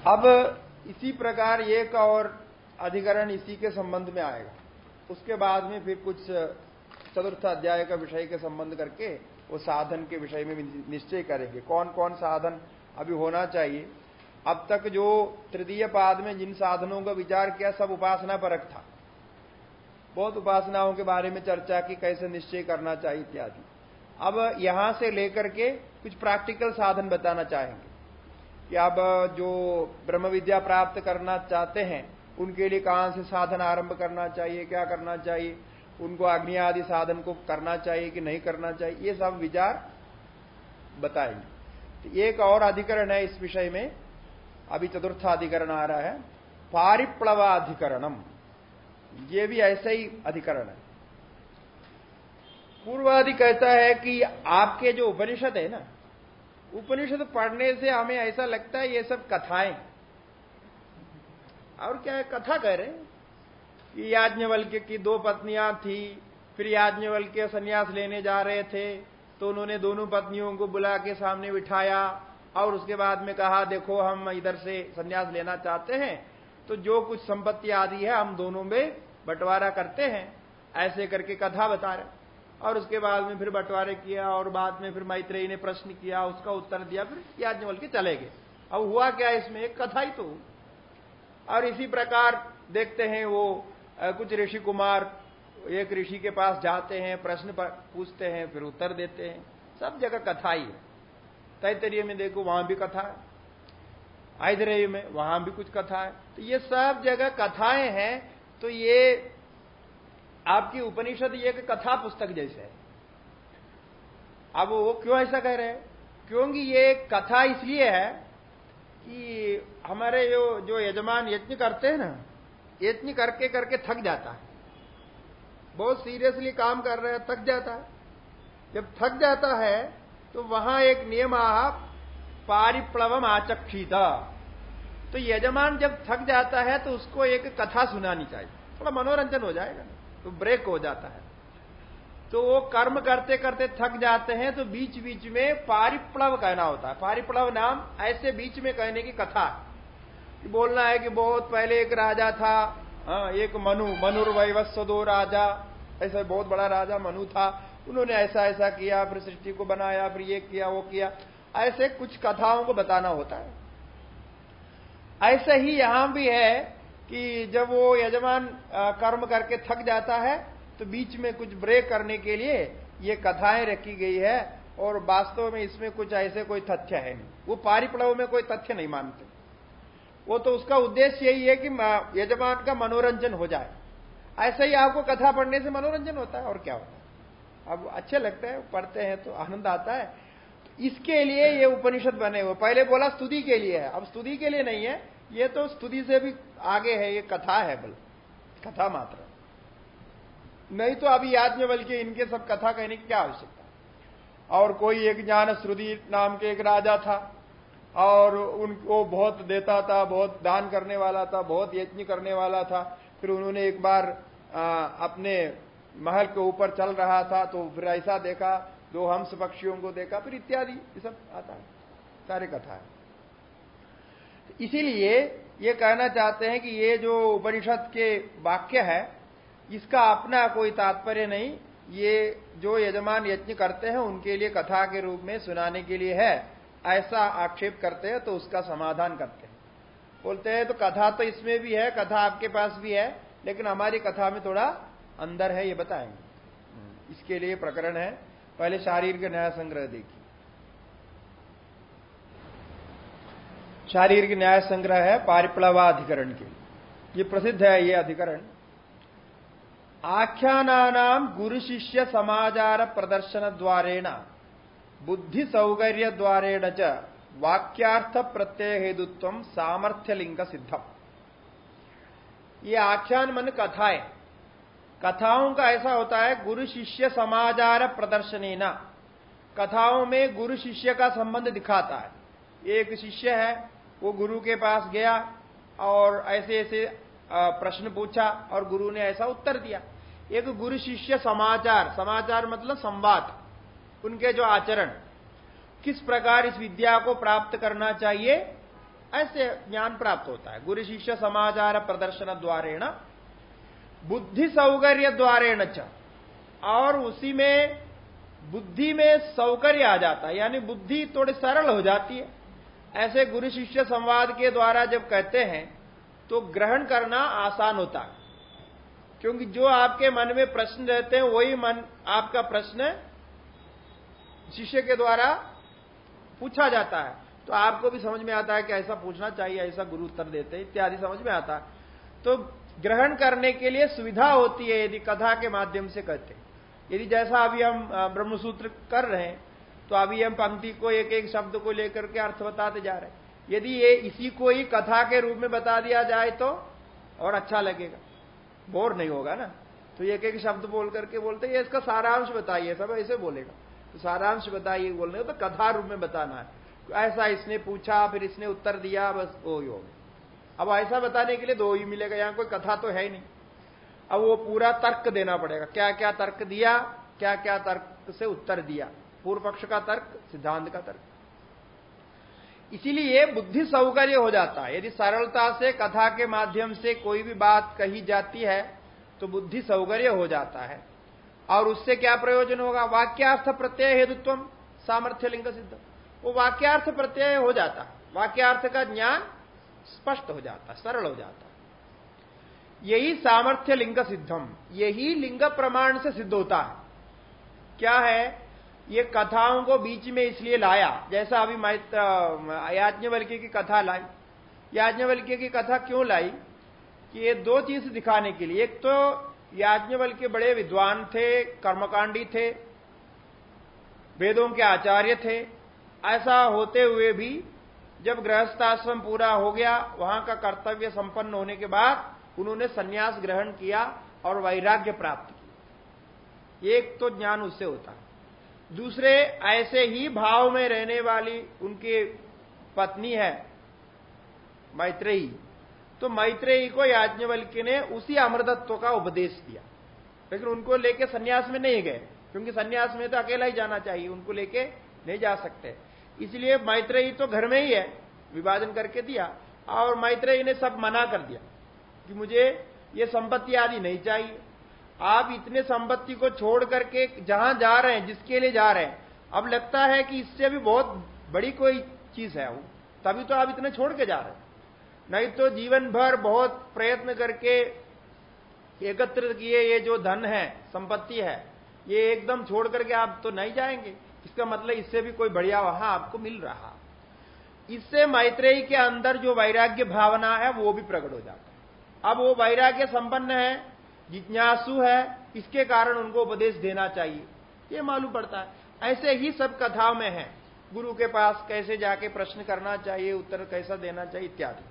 अब इसी प्रकार एक और अधिकरण इसी के संबंध में आएगा। उसके बाद में फिर कुछ चतुर्थ अध्याय का विषय के संबंध करके वो साधन के विषय में निश्चय करेंगे। कौन कौन साधन अभी होना चाहिए? अब तक जो तृतीय पाद में जिन साधनों का विचार किया, सब उपासना परक था। बहुत उपासनाओं के बारे में चर्चा की, कैसे निश्चय करना चाहिए इत्यादि। अब यहाँ से लेकर के कुछ प्रैक्टिकल साधन बताना चाहेंगे। कि अब जो ब्रह्म विद्या प्राप्त करना चाहते हैं, उनके लिए कहाँ से साधन आरंभ करना चाहिए, क्या करना चाहिए, उनको अग्नि आदि साधन को करना चाहिए कि नहीं करना चाहिए, ये सब विचार बताएँगे। तो एक और अधिकरण है इस विषय में। अभी चतुर्थ अधिकरण आ रहा है। पारिप्लवाधिकरणम। ये भी ऐसा ही अधिकरण है। पूर्वादि कहता है कि आपके जो उपनिषद है ना, उपनिषद पढ़ने से हमें ऐसा लगता है ये सब कथाएँ। और क्या है, कथा कह रहे कि याज्ञवल्क्य की दो पत्नियाँ थी, फिर याज्ञवल्क्य संन्यास लेने जा रहे थे तो उन्होंने दोनों पत्नियों को बुला के सामने बिठाया, और उसके बाद में कहा, देखो, हम इधर से संन्यास लेना चाहते हैं तो जो कुछ संपत्ति आदि है, हम दोनों में बंटवारा करते हैं। ऐसे करके कथा बता रहे और उसके बाद में फिर बंटवारे किया, और बाद में फिर मैत्रेयी ने प्रश्न किया, उसका उत्तर दिया, फिर याज्ञवल के चले गए। अब हुआ क्या इसमें? एक कथा ही तो और इसी प्रकार देखते हैं वो कुछ ऋषि कुमार एक ऋषि के पास जाते हैं, प्रश्न पूछते हैं, फिर उत्तर देते हैं। सब जगह कथा ही है। तैतरीय में देखो, वहाँ भी कथा है। आयदरेय में, वहाँ भी कुछ कथा है। तो ये सब जगह कथाएँ हैं तो ये आपकी उपनिषद ये कथा पुस्तक जैसे है। अब वो क्यों ऐसा कह रहे हैं? क्योंकि ये कथा इसलिए है कि हमारे जो जो यजमान यज्ञ करते हैं ना, यज्ञ करके करके थक जाता है। बहुत सीरियसली काम कर रहे हैं, थक जाता है। जब थक जाता है तो वहाँ एक नियम पारिप्लवम आचक्षित। तो यजमान जब थक जाता है तो उसको एक कथा सुनानी चाहिए। थोड़ा मनोरंजन हो जाएगा तो ब्रेक हो जाता है। तो वो कर्म करते करते थक जाते हैं तो बीच बीच में पारिप्लव कहना होता है। पारिप्लव नाम ऐसे बीच में कहने की कथा कि बोलना है कि बहुत पहले एक राजा था हाँ, एक मनु मनुर्वैवस्व दो राजा ऐसा बहुत बड़ा राजा मनु था। उन्होंने ऐसा ऐसा किया फिर सृष्टि को बनाया फिर ये किया वो किया। ऐसे कुछ कथाओं को बताना होता है। ऐसा ही यहाँ भी है कि जब वो यजमान कर्म करके थक जाता है तो बीच में कुछ ब्रेक करने के लिए ये कथाएँ रखी गई है और वास्तव में इसमें कुछ ऐसे कोई तथ्य है नहीं। वो पारिप्लव में कोई तथ्य नहीं मानते। वो तो उसका उद्देश्य यही है कि यजमान का मनोरंजन हो जाए। ऐसे ही आपको कथा पढ़ने से मनोरंजन होता है, और क्या होता है? अब अच्छे लगते हैं, पढ़ते हैं तो आनंद आता है। इसके लिए ये उपनिषद बने हुए। पहले बोला स्तुति के लिए है। अब स्तुति के लिए नहीं है। ये तो स्तुति से भी आगे है ये कथा है बल कथा मात्र। नहीं तो अभी याद में बल्कि इनके सब कथा कहने की क्या आवश्यकता? और कोई एक ज्ञान श्रुति नाम के एक राजा था और उनको बहुत देता था बहुत दान करने वाला था बहुत यत्न करने वाला था फिर उन्होंने एक बार आ, अपने महल के ऊपर चल रहा था तो फिर ऐसा देखा दो हंस पक्षियों को देखा फिर इत्यादि ये सब आता है सारे कथा है। इसीलिए ये कहना चाहते हैं कि ये जो उपनिषद के वाक्य है, इसका अपना कोई तात्पर्य नहीं। ये जो यजमान यज्ञ करते हैं, उनके लिए कथा के रूप में, सुनाने के लिए है। ऐसा आक्षेप करते हैं तो उसका समाधान करते हैं। बोलते हैं तो कथा तो इसमें भी है, कथा आपके पास भी है, लेकिन हमारी कथा में थोड़ा अंदर है, ये बताएँगे। इसके लिए प्रकरण है। पहले शारीरिक न्याय संग्रह देखिए। शारीरिक न्याय संग्रह है, पारिप्लवाधिकरण के ये प्रसिद्ध है ये अधिकरण। आख्यानानाम गुरु शिष्य समाचार प्रदर्शन द्वारेण, बुद्धि सौकर्य द्वारेण च वाक्यार्थ प्रत्यय हेतुत्व सामर्थ्य लिंग सिद्धम। ये आख्यान मन कथाएँ कथाओं का ऐसा होता है, गुरु शिष्य समाचार प्रदर्शन कथाओं में गुरु शिष्य का संबंध दिखाता है। एक शिष्य है वो गुरु के पास गया और ऐसे ऐसे प्रश्न पूछा और गुरु ने ऐसा उत्तर दिया। एक गुरु शिष्य समाचार समाचार मतलब संवाद, उनके जो आचरण, किस प्रकार इस विद्या को प्राप्त करना चाहिए, ऐसे ज्ञान प्राप्त होता है। गुरु शिष्य समाचार प्रदर्शन द्वारेण, बुद्धि सौकर्य द्वारेण च, और उसी में, बुद्धि में सौकर्य आ जाता है, यानी बुद्धि थोड़ी सरल हो जाती है। ऐसे गुरु शिष्य संवाद के द्वारा जब कहते हैं तो ग्रहण करना आसान होता है। क्योंकि जो आपके मन में प्रश्न रहते हैं, वही मन आपका प्रश्न शिष्य के द्वारा पूछा जाता है। तो आपको भी समझ में आता है कि ऐसा पूछना चाहिए, ऐसा गुरु उत्तर देते इत्यादि समझ में आता है। तो ग्रहण करने के लिए सुविधा होती है यदि कथा के माध्यम से कहते यदि जैसा अभी हम ब्रह्मसूत्र कर रहे हैं तो अभी हम पंक्ति को एक एक शब्द को लेकर के अर्थ बताते जा रहे यदि ये इसी को ही कथा के रूप में बता दिया जाए तो और अच्छा लगेगा। बोर नहीं होगा ना? तो एक एक शब्द बोल करके बोलते हैं इसका सारांश बताइए। सब ऐसे बोलेगा। तो सारांश बताइए, बोलने तो कथा रूप में बताना है। ऐसा इसने पूछा, फिर इसने उत्तर दिया, बस वो ही होगा अब ऐसा बताने के लिए दो ही मिलेगा, यहाँ कोई कथा तो है ही नहीं। अब वो पूरा तर्क देना पड़ेगा। क्या क्या तर्क दिया क्या क्या तर्क से उत्तर दिया। पूर्व पक्ष का तर्क, सिद्धांत का तर्क। इसीलिए बुद्धि सौकर्य हो जाता है। यदि सरलता से, कथा के माध्यम से कोई भी बात कही जाती है तो बुद्धि सौकर्य हो जाता है। और उससे क्या प्रयोजन होगा? वाक्यार्थ प्रत्यय हेतुत्व सामर्थ्य लिंग सिद्ध। वो वाक्यार्थ प्रत्यय हो जाता। वाक्यार्थ का ज्ञान स्पष्ट हो जाता, सरल हो जाता। यही सामर्थ्य लिंग सिद्धम, यही लिंग प्रमाण से सिद्ध होता है। क्या है? ये कथाओं को बीच में इसलिए लाया, जैसा अभी याज्ञवल्क्य की कथा लाई। याज्ञवल्क्य की कथा क्यों लाई? कि ये दो चीज़ दिखाने के लिए। एक तो याज्ञवल के बड़े विद्वान थे, कर्मकांडी थे, वेदों के आचार्य थे। ऐसा होते हुए भी जब गृहस्थाश्रम पूरा हो गया, वहाँ का कर्तव्य संपन्न होने के बाद उन्होंने सन्यास ग्रहण किया और वैराग्य प्राप्त किया। एक तो ज्ञान उससे होता है। दूसरे ऐसे ही भाव में रहने वाली उनकी पत्नी है, मैत्रेयी। तो मैत्रेयी को याज्ञवल्क्य ने उसी अमृतत्व का उपदेश दिया। लेकिन उनको लेके सन्यास में नहीं गए, क्योंकि सन्यास में तो अकेला ही जाना चाहिए, उनको लेके नहीं जा सकते। इसलिए मैत्रेयी तो घर में ही है, विभाजन करके दिया, और मैत्रेयी ने सब मना कर दिया कि मुझे ये संपत्ति आदि नहीं चाहिए। आप इतने संपत्ति को छोड़ करके जहाँ जा रहे हैं, जिसके लिए जा रहे हैं, अब लगता है कि इससे भी बहुत बड़ी कोई चीज़ है वो। तभी तो आप इतने छोड़ के जा रहे हैं। नहीं तो जीवन भर बहुत प्रयत्न करके एकत्र किए ये जो धन है, संपत्ति है, ये एकदम छोड़ करके आप तो नहीं जाएँगे। इसका मतलब इससे भी कोई बढ़िया वहाँ आपको मिल रहा। इससे मैत्रेयी के अंदर जो वैराग्य भावना है, वो भी प्रकट हो जाता है। अब वो वैराग्य संपन्न है जिज्ञासु है, इसके कारण उनको उपदेश देना चाहिए। ये मालूम पड़ता है। ऐसे ही सब कथाओं में है। गुरु के पास कैसे जाके प्रश्न करना चाहिए, उत्तर कैसा देना चाहिए, इत्यादि।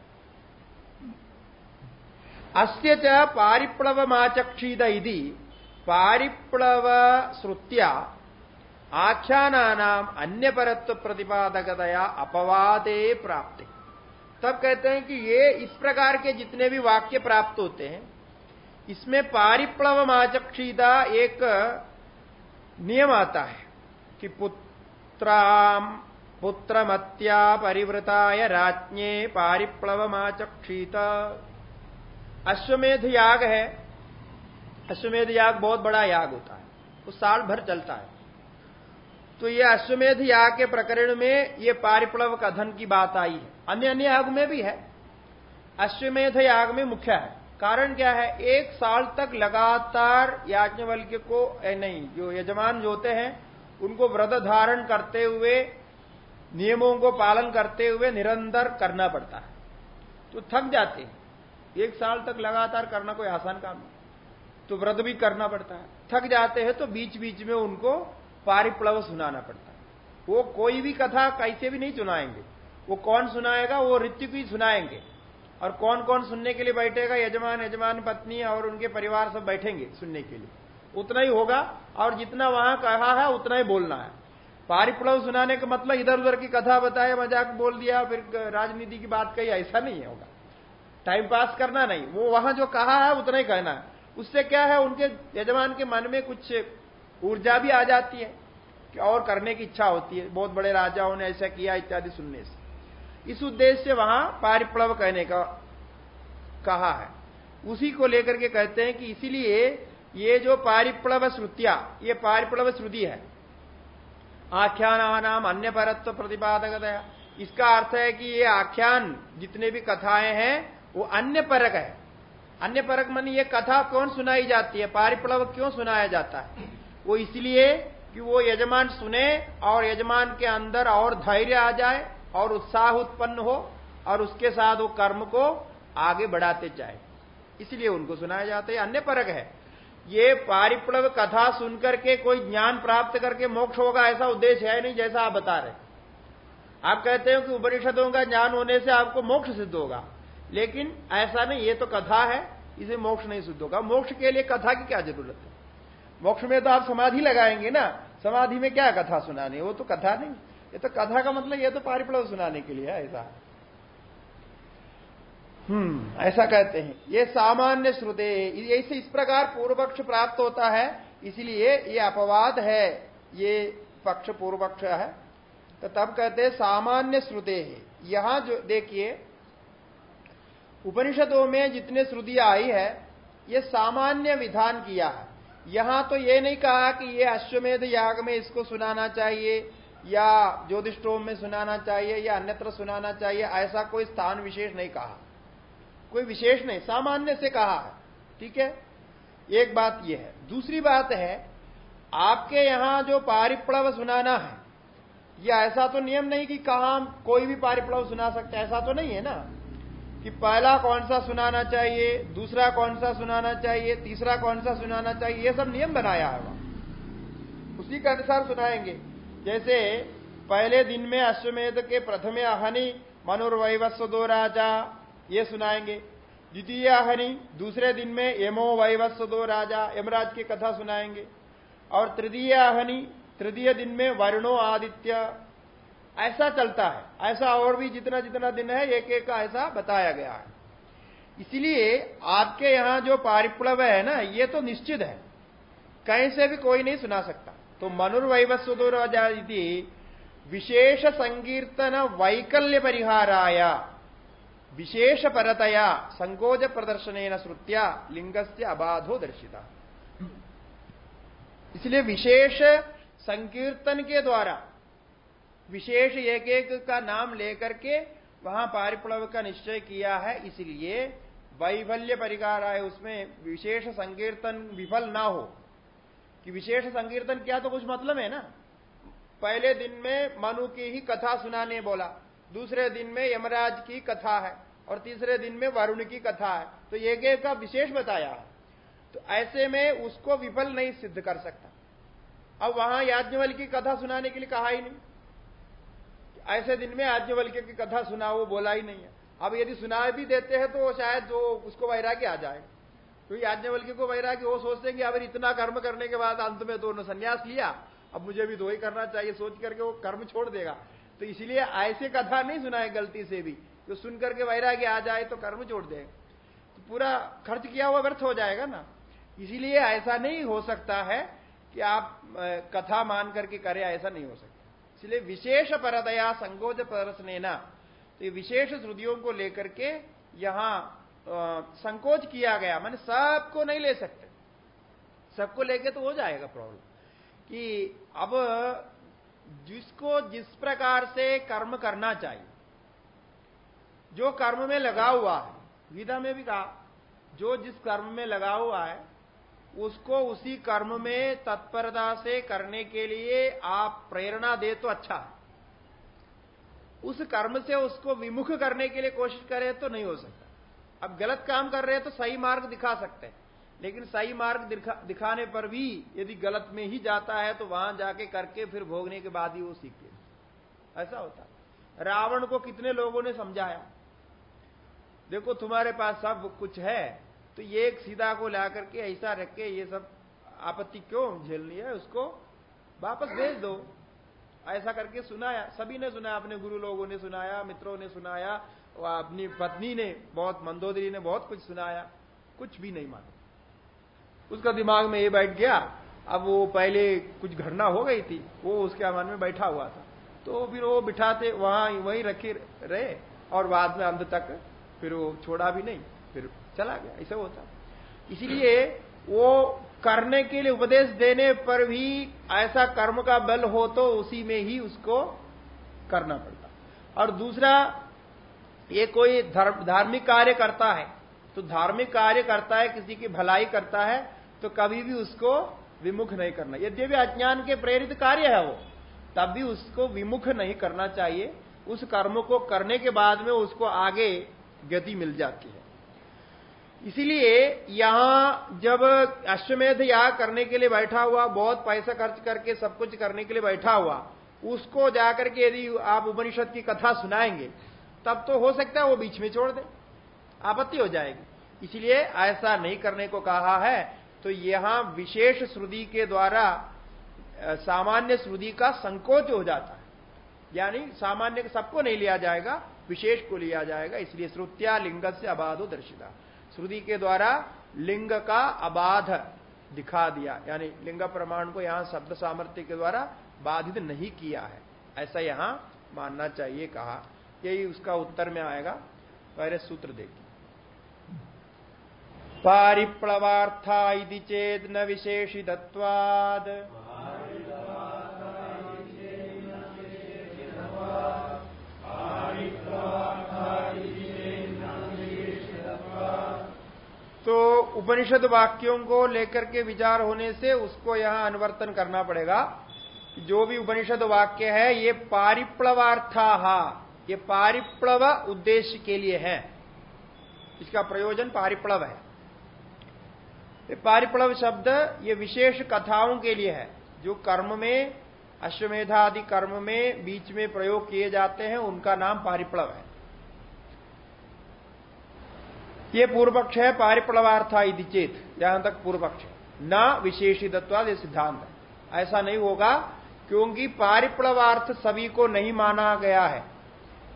अस्य च इति। पारिप्लव श्रुत्या आख्यानानाम अन्य परत्व प्रतिपादकतया अपवादे प्राप्ति। तब कहते हैं कि ये इस प्रकार के जितने भी वाक्य प्राप्त होते हैं इसमें पारिप्लव माचक्षीदा एक नियम आता है कि पुत्राम, पुत्रमत्या परिवृताय राज्ञे पारिप्लव माचक्षीत अश्वमेध याग है। अश्वमेध याग बहुत बड़ा याग होता है। वो साल भर चलता है। तो ये अश्वमेध याग के प्रकरण में ये पारिप्लव कथन की बात आई है। अन्य अन्य याग में भी है। अश्वमेध याग में मुख्य है। कारण क्या है? एक साल तक लगातार याज्ञवल्क्य को नहीं, जो यजमान जो होते हैं, उनको व्रत धारण करते हुए, नियमों को पालन करते हुए निरंतर करना पड़ता है। तो थक जाते हैं। एक साल तक लगातार करना कोई आसान काम नहीं। तो व्रत भी करना पड़ता है। थक जाते हैं तो बीच बीच में उनको पारिप्लव सुनाना पड़ता है। वो कोई भी कथा कैसे भी नहीं सुनाएँगे। वो कौन सुनाएगा? वो ऋतिक ही सुनाएँगे। और कौन कौन सुनने के लिए बैठेगा, यजमान यजमान, पत्नी और उनके परिवार सब बैठेंगे सुनने के लिए। उतना ही होगा, और जितना वहाँ कहा है, उतना ही बोलना है। पारिप्लव सुनाने का मतलब इधर उधर की कथा बताए मज़ाक बोल दिया, फिर राजनीति की बात कही, ऐसा नहीं होगा। टाइम पास करना नहीं। वो वहाँ जो कहा है, उतना ही कहना है। उससे क्या है, उनके यजमान के मन में कुछ ऊर्जा भी आ जाती है और करने की इच्छा होती है। बहुत बड़े राजाओं ने ऐसा किया, इत्यादि सुनने से। इस उद्देश्य से वहाँ पारिप्लव कहने का कहा है। उसी को लेकर के कहते हैं कि इसीलिए ये जो पारिप्लव श्रुतिया, ये पारिप्लव श्रुति है। आख्यान नाम अन्य परत्व प्रतिपादक इसका अर्थ है कि ये आख्यान जितने भी कथाएँ हैं, वो अन्य परक है। अन्य परक मन ये कथा कौन सुनाई जाती है, पारिप्लव क्यों सुनाया जाता है? वो इसलिए कि वो यजमान सुने और यजमान के अंदर और धैर्य आ जाए और उत्साह उत्पन्न हो और उसके साथ वो कर्म को आगे बढ़ाते जाए। इसलिए उनको सुनाया जाता है अन्य परक है। ये पारिप्लव कथा सुनकर के कोई ज्ञान प्राप्त करके मोक्ष होगा ऐसा उद्देश्य है नहीं, जैसा आप बता रहे आप कहते हो कि उपनिषदों का ज्ञान होने से आपको मोक्ष सिद्ध होगा, लेकिन ऐसा नहीं, ये तो कथा है, इसे मोक्ष नहीं सिद्ध होगा। मोक्ष के लिए कथा की क्या ज़रूरत है? मोक्ष में तो आप समाधि लगाएँगे ना, समाधि में क्या कथा सुनाने वो तो कथा नहीं। ये तो कथा का मतलब ये तो पारिप्लव सुनाने के लिए है, ऐसा। हम्म ऐसा कहते हैं। ये सामान्य श्रुते ऐसे इस प्रकार पूर्व पक्ष प्राप्त होता है, इसलिए ये अपवाद है, ये पक्ष पूर्व पक्ष है। तो तब कहते हैं सामान्य श्रुते यहाँ जो देखिए, उपनिषदों में जितने श्रुतियाँ आई है, ये सामान्य विधान किया है। यहाँ तो ये नहीं कहा कि ये अश्वमेध याग में इसको सुनाना चाहिए या ज्योतिषोम में सुनाना चाहिए या अन्यत्र सुनाना चाहिए, ऐसा कोई स्थान विशेष नहीं कहा। कोई विशेष नहीं, सामान्य से कहा है, ठीक है? एक बात यह है। दूसरी बात है, आपके यहाँ जो पारिप्लव सुनाना है यह ऐसा तो नियम नहीं कि कहा कोई भी पारिप्लव सुना सकते, ऐसा तो नहीं है ना? कि पहला कौन सा सुनाना चाहिए, दूसरा कौन सा सुनाना चाहिए, तीसरा कौन सा सुनाना चाहिए, ये सब नियम बनाया है वहाँ। उसी के अनुसार सुनाएँगे। जैसे पहले दिन में अश्वमेध के प्रथम आहनी मनोरवैवस्व दो राजा, ये सुनाएँगे। द्वितीय आहनी दूसरे दिन में यमो वैवस्व दो राजा, यमराज की कथा सुनाएँगे। और तृतीय आहनी तृतीय दिन में वर्णो आदित्य। ऐसा चलता है, ऐसा और भी जितना जितना दिन है एक एक ऐसा बताया गया है। इसलिए आपके यहाँ जो पारिप्लव है ना, ये तो निश्चित है। कहीं से भी कोई नहीं सुना सकता। तो मनुर्वैवस्वदोराजादि विशेष संकीर्तन वैकल्य परिहाराया, विशेष परतया संकोच प्रदर्शन श्रुत्या लिंग से अबाधो दर्शिता। इसलिए विशेष संकीर्तन के द्वारा, विशेष एक एक का नाम लेकर के वहाँ पारिप्लव का निश्चय किया है, इसलिए वैफल्य परिकार आए उसमें विशेष संकीर्तन विफल ना हो। कि विशेष संकीर्तन क्या तो कुछ मतलब है ना? पहले दिन में मनु की ही कथा सुनाने बोला, दूसरे दिन में यमराज की कथा है, और तीसरे दिन में वरुण की कथा है। तो एक एक का विशेष बताया तो ऐसे में उसको विफल नहीं सिद्ध कर सकता। अब वहाँ याज्ञवल की कथा सुनाने के लिए कहा ही नहीं। ऐसे दिन में आज्ञवल्क्य की कथा सुना वो बोला ही नहीं है। अब यदि सुना भी देते हैं तो शायद जो उसको वैराग्य आ जाए क्योंकि तो आज्ञवल्क्य को वैराग्य, वो सोचते हैं कि अगर इतना कर्म करने के बाद अंत में दोनों संन्यास लिया, अब मुझे भी दो ही करना चाहिए, सोच करके वो कर्म छोड़ देगा। तो इसलिए ऐसे कथा नहीं सुनाए गलती से भी, जो सुन करके वैराग्य आ जाए तो कर्म छोड़ दे। तो पूरा खर्च किया हुआ व्यर्थ हो जाएगा ना। इसीलिए ऐसा नहीं हो सकता है कि आप कथा मान करके करें, ऐसा नहीं हो सकता। इसलिए विशेष परदया संकोच प्रदर्शनेना तो विशेष श्रुतियों को लेकर के यहाँ संकोच किया गया, मैंने सबको नहीं ले सकते। सबको लेके तो हो जाएगा प्रॉब्लम कि अब जिसको जिस प्रकार से कर्म करना चाहिए, जो कर्म में लगा हुआ है गीता में भी कहा, जो जिस कर्म में लगा हुआ है, उसको उसी कर्म में तत्परता से करने के लिए आप प्रेरणा दे तो अच्छा है। उस कर्म से उसको विमुख करने के लिए कोशिश करें तो नहीं हो सकता। अब गलत काम कर रहे हैं तो सही मार्ग दिखा सकते हैं। लेकिन सही मार्ग दिखा, दिखाने पर भी यदि गलत में ही जाता है तो वहाँ जाके करके फिर भोगने के बाद ही वो सीखे ऐसा होता रावण को कितने लोगों ने समझाया? देखो तुम्हारे पास सब कुछ है तो ये एक सीधा को ला करके ऐसा रख के ये सब आपत्ति क्यों झेलनी है उसको वापस भेज दो। ऐसा करके सुनाया। सभी ने सुनाया अपने गुरु लोगों ने सुनाया मित्रों ने सुनाया अपनी पत्नी ने बहुत, मंदोदरी ने बहुत कुछ सुनाया, कुछ भी नहीं माना उसका दिमाग में ये बैठ गया, अब वो पहले कुछ घटना हो गई थी, वो उसके मन में बैठा हुआ था। तो फिर वो बिठाते, वहाँ वहीं रखे रहे, और बाद में अंत तक फिर वो छोड़ा भी नहीं, फिर चला गया, ऐसा होता इसलिए वो करने के लिए उपदेश देने पर भी ऐसा कर्म का बल हो तो उसी में ही उसको करना पड़ता। और दूसरा ये कोई धार्मिक कार्य करता है तो धार्मिक कार्य करता है, किसी की भलाई करता है तो कभी भी उसको विमुख नहीं करना। यद्यपि अज्ञान के प्रेरित कार्य है वो, तब भी उसको विमुख नहीं करना चाहिए। उस कर्म को करने के बाद में उसको आगे गति मिल जाती है। इसीलिए यहाँ जब अश्वमेध याग करने के लिए बैठा हुआ, बहुत पैसा खर्च करके सब कुछ करने के लिए बैठा हुआ, उसको जाकर के यदि आप उपनिषद की कथा सुनाएँगे तब तो हो सकता है वो बीच में छोड़ दे। आपत्ति हो जाएगी। इसलिए ऐसा नहीं करने को कहा है। तो यहाँ विशेष श्रुति के द्वारा सामान्य श्रुति का संकोच हो जाता है। यानी सामान्य सबको नहीं लिया जाएगा, विशेष को लिया जाएगा। इसलिए श्रुत्या लिंग से अबाधो दर्शिता। श्रुति के द्वारा लिंग का अबाध दिखा दिया। यानी लिंग प्रमाण को यहाँ शब्द सामर्थ्य के द्वारा बाधित नहीं किया है। ऐसा यहाँ मानना चाहिए कहा। यही उसका उत्तर में आएगा, पहले सूत्र देखिए। पारिप्लवार्था चेद न विशेषितत्वाद। तो उपनिषद वाक्यों को लेकर के विचार होने से उसको यहाँ अनुवर्तन करना पड़ेगा जो भी उपनिषद वाक्य है, ये पारिप्लवार्था। ये पारिप्लव उद्देश्य के लिए है। इसका प्रयोजन पारिप्लव है। पारिप्लव शब्द ये विशेष कथाओं के लिए है। जो कर्म में अश्वमेधा आदि कर्म में, बीच में प्रयोग किए जाते हैं, उनका नाम पारिप्लव है। ये पूर्व पक्ष है, पारिप्लवार्था यदि चेत। यहाँ तक पूर्व पक्ष न विशेषित्वाद ये सिद्धांत ऐसा नहीं होगा, क्योंकि पारिप्लवार्थ सभी को नहीं माना गया है।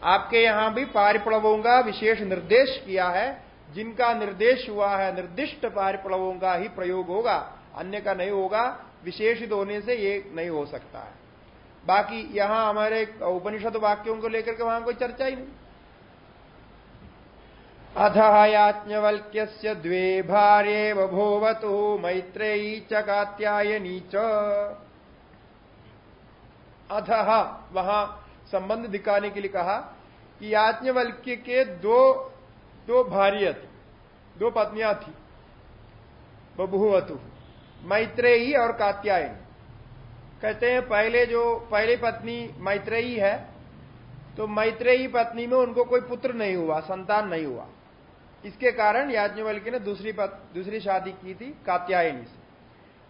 आपके यहाँ भी पारिप्लवों का विशेष निर्देश किया है। जिनका निर्देश हुआ है, निर्दिष्ट पारिप्लवों का ही प्रयोग होगा। अन्य का नहीं होगा विशेषित होने से ये नहीं हो सकता है। बाकी यहाँ हमारे उपनिषद वाक्यों को लेकर के वहाँ कोई चर्चा ही नहीं। अथ याज्ञवल्क्य द्वे भार्ये बभूवतु मैत्रेयी च कात्यायनी च। अथ वहाँ संबंध दिखाने के लिए कहा कि याज्ञवल्क्य के दो दो भार्य दो पत्नियाँ थी बभुवतु मैत्रेयी और कात्यायनी। कहते हैं पहले जो पहली पत्नी मैत्रेयी है तो मैत्रेयी पत्नी में उनको कोई पुत्र नहीं हुआ संतान नहीं हुआ। इसके कारण याज्ञवल्क्य ने दूसरी पत, दूसरी शादी की थी कात्यायनी से।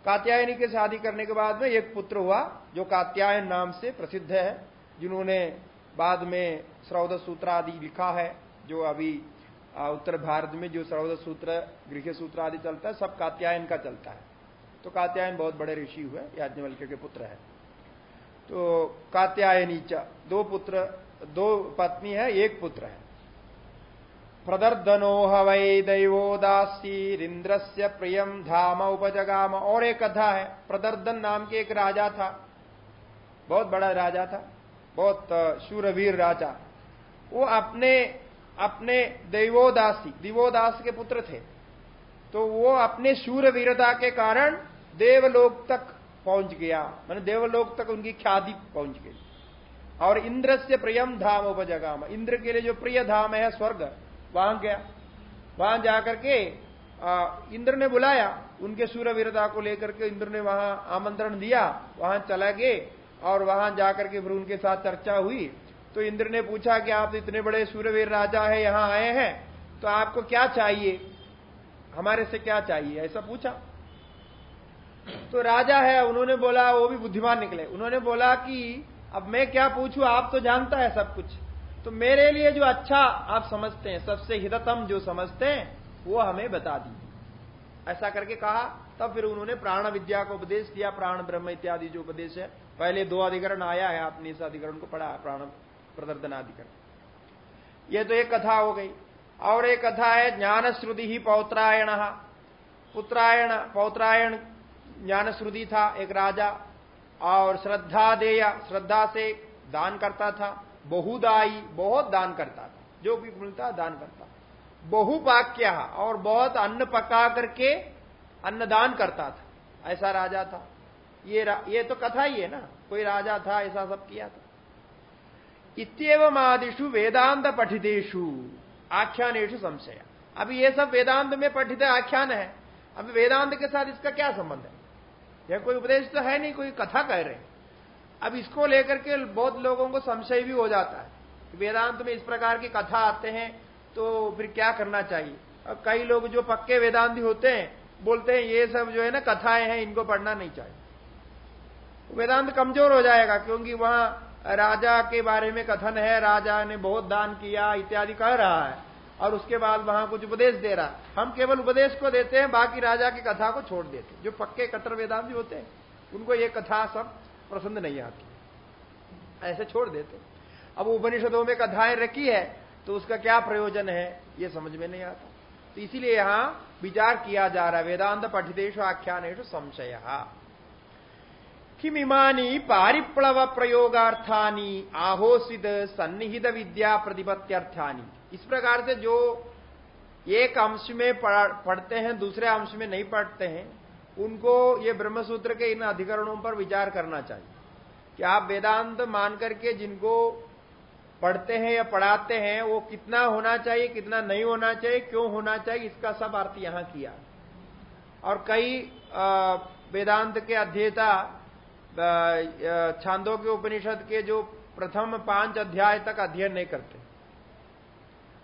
कात्यायनी के शादी करने के बाद में एक पुत्र हुआ जो कात्यायन नाम से प्रसिद्ध है। जिन्होंने बाद में श्रौद सूत्र आदि लिखा है, जो अभी उत्तर भारत में जो सर्वद सूत्र, गृह सूत्र आदि चलता है, सब कात्यायन का चलता है। तो कात्यायन बहुत बड़े ऋषि हुए, याज्ञवल्क्य के पुत्र है। तो कात्यायनी दो पुत्र, दो पत्नी है, एक पुत्र है। प्रदर्दनो हवै दैवोदासीरिंद्र से प्रियम धाम उपजगाम, और एक कथा है, प्रदर्दन नाम के एक राजा था। बहुत बड़ा राजा था। बहुत शूरवीर राजा। वो अपने अपने देवोदासी, दिवोदास के पुत्र थे। तो वो अपने शूर वीरता के कारण देवलोक तक पहुँच गया। मैंने देवलोक तक उनकी ख्याति पहुँच गई। और इंद्र से प्रियम धाम उपजगाम। इंद्र के लिए जो प्रिय धाम है, स्वर्ग, वहाँ गया। वहाँ जाकर के इंद्र ने बुलाया। उनके सूर्यवीरता को लेकर के इंद्र ने वहाँ आमंत्रण दिया। वहाँ चला गए। और वहाँ जाकर के फिर उनके साथ चर्चा हुई। तो इंद्र ने पूछा कि आप इतने बड़े सूर्यवीर राजा है, यहाँ आए हैं तो आपको क्या चाहिए? हमारे से क्या चाहिए? ऐसा पूछा। तो राजा है, उन्होंने बोला, वो भी बुद्धिमान निकले। उन्होंने बोला कि, अब मैं क्या पूछूँ? आप तो जानता है सब कुछ। तो मेरे लिए जो अच्छा आप समझते हैं, सबसे हिततम जो समझते हैं, वो हमें बता दी ऐसा करके कहा, तब फिर उन्होंने प्राण विद्या को उपदेश दिया, प्राण ब्रह्म इत्यादि जो उपदेश है, पहले दो अधिकरण आया है, आपने इस अधिकरण को पढ़ा प्राण प्रदर्दनाधिकरण। ये तो एक कथा हो गई। और एक कथा है ज्ञान श्रुति ही पौत्रायण। पुत्रायण, पौत्रायण ज्ञान श्रुति था, एक राजा, और श्रद्धा देया, श्रद्धा से दान करता था बहुदाई बहुत दान करता था, जो भी मिलता, दान करता बहुपाक्य और बहुत अन्न पका करके अन्नदान करता था। ऐसा राजा था। ये रा, ये तो कथा ही है ना। कोई राजा था ऐसा सब किया था। इतम आदिशु वेदांत पठितेशु आख्यानेशु संशय। अभी ये सब वेदांत में पठित आख्यान है। अभी वेदांत के साथ इसका क्या संबंध है? यह कोई उपदेश तो है नहीं कोई कथा कह रहे अब इसको लेकर के बहुत लोगों को संशय भी हो जाता है वेदांत में इस प्रकार की कथा आते हैं। तो फिर क्या करना चाहिए? अब कई लोग जो पक्के वेदांति होते हैं, बोलते हैं, ये सब जो है ना, कथाएँ हैं, इनको पढ़ना नहीं चाहिए। वेदांत कमज़ोर हो जाएगा, क्योंकि वहाँ राजा के बारे में कथन है, राजा ने बहुत दान किया, इत्यादि कह रहा है। और उसके बाद वहाँ कुछ उपदेश दे रहा हम केवल उपदेश को देते हैं, बाकी राजा की कथा को छोड़ देते जो पक्के कट्टर वेदांत होते हैं, उनको ये कथा सब पसंद नहीं आती। ऐसे छोड़ देते अब उपनिषदों में कथाएँ रखी है तो उसका क्या प्रयोजन है? ये समझ में नहीं आता। तो इसीलिए यहाँ विचार किया जा रहा है, वेदांत पठितेश आख्यान संशय। किमिमानी पारिप्लव प्रयोगार्थानी आहोषित सन्निहित विद्या प्रतिपत्त्यर्थानी। इस प्रकार से जो एक अंश में पढ़ते हैं, दूसरे अंश में नहीं पढ़ते हैं, उनको ये ब्रह्मसूत्र के इन अधिकरणों पर विचार करना चाहिए। कि आप वेदांत मान करके जिनको पढ़ते हैं या पढ़ाते हैं, वो कितना होना चाहिए, कितना नहीं होना चाहिए, क्यों होना चाहिए, इसका सब अर्थ यहाँ किया। और कई वेदांत के अध्येता छांदों के उपनिषद के जो प्रथम पाँच अध्याय तक अध्ययन नहीं करते।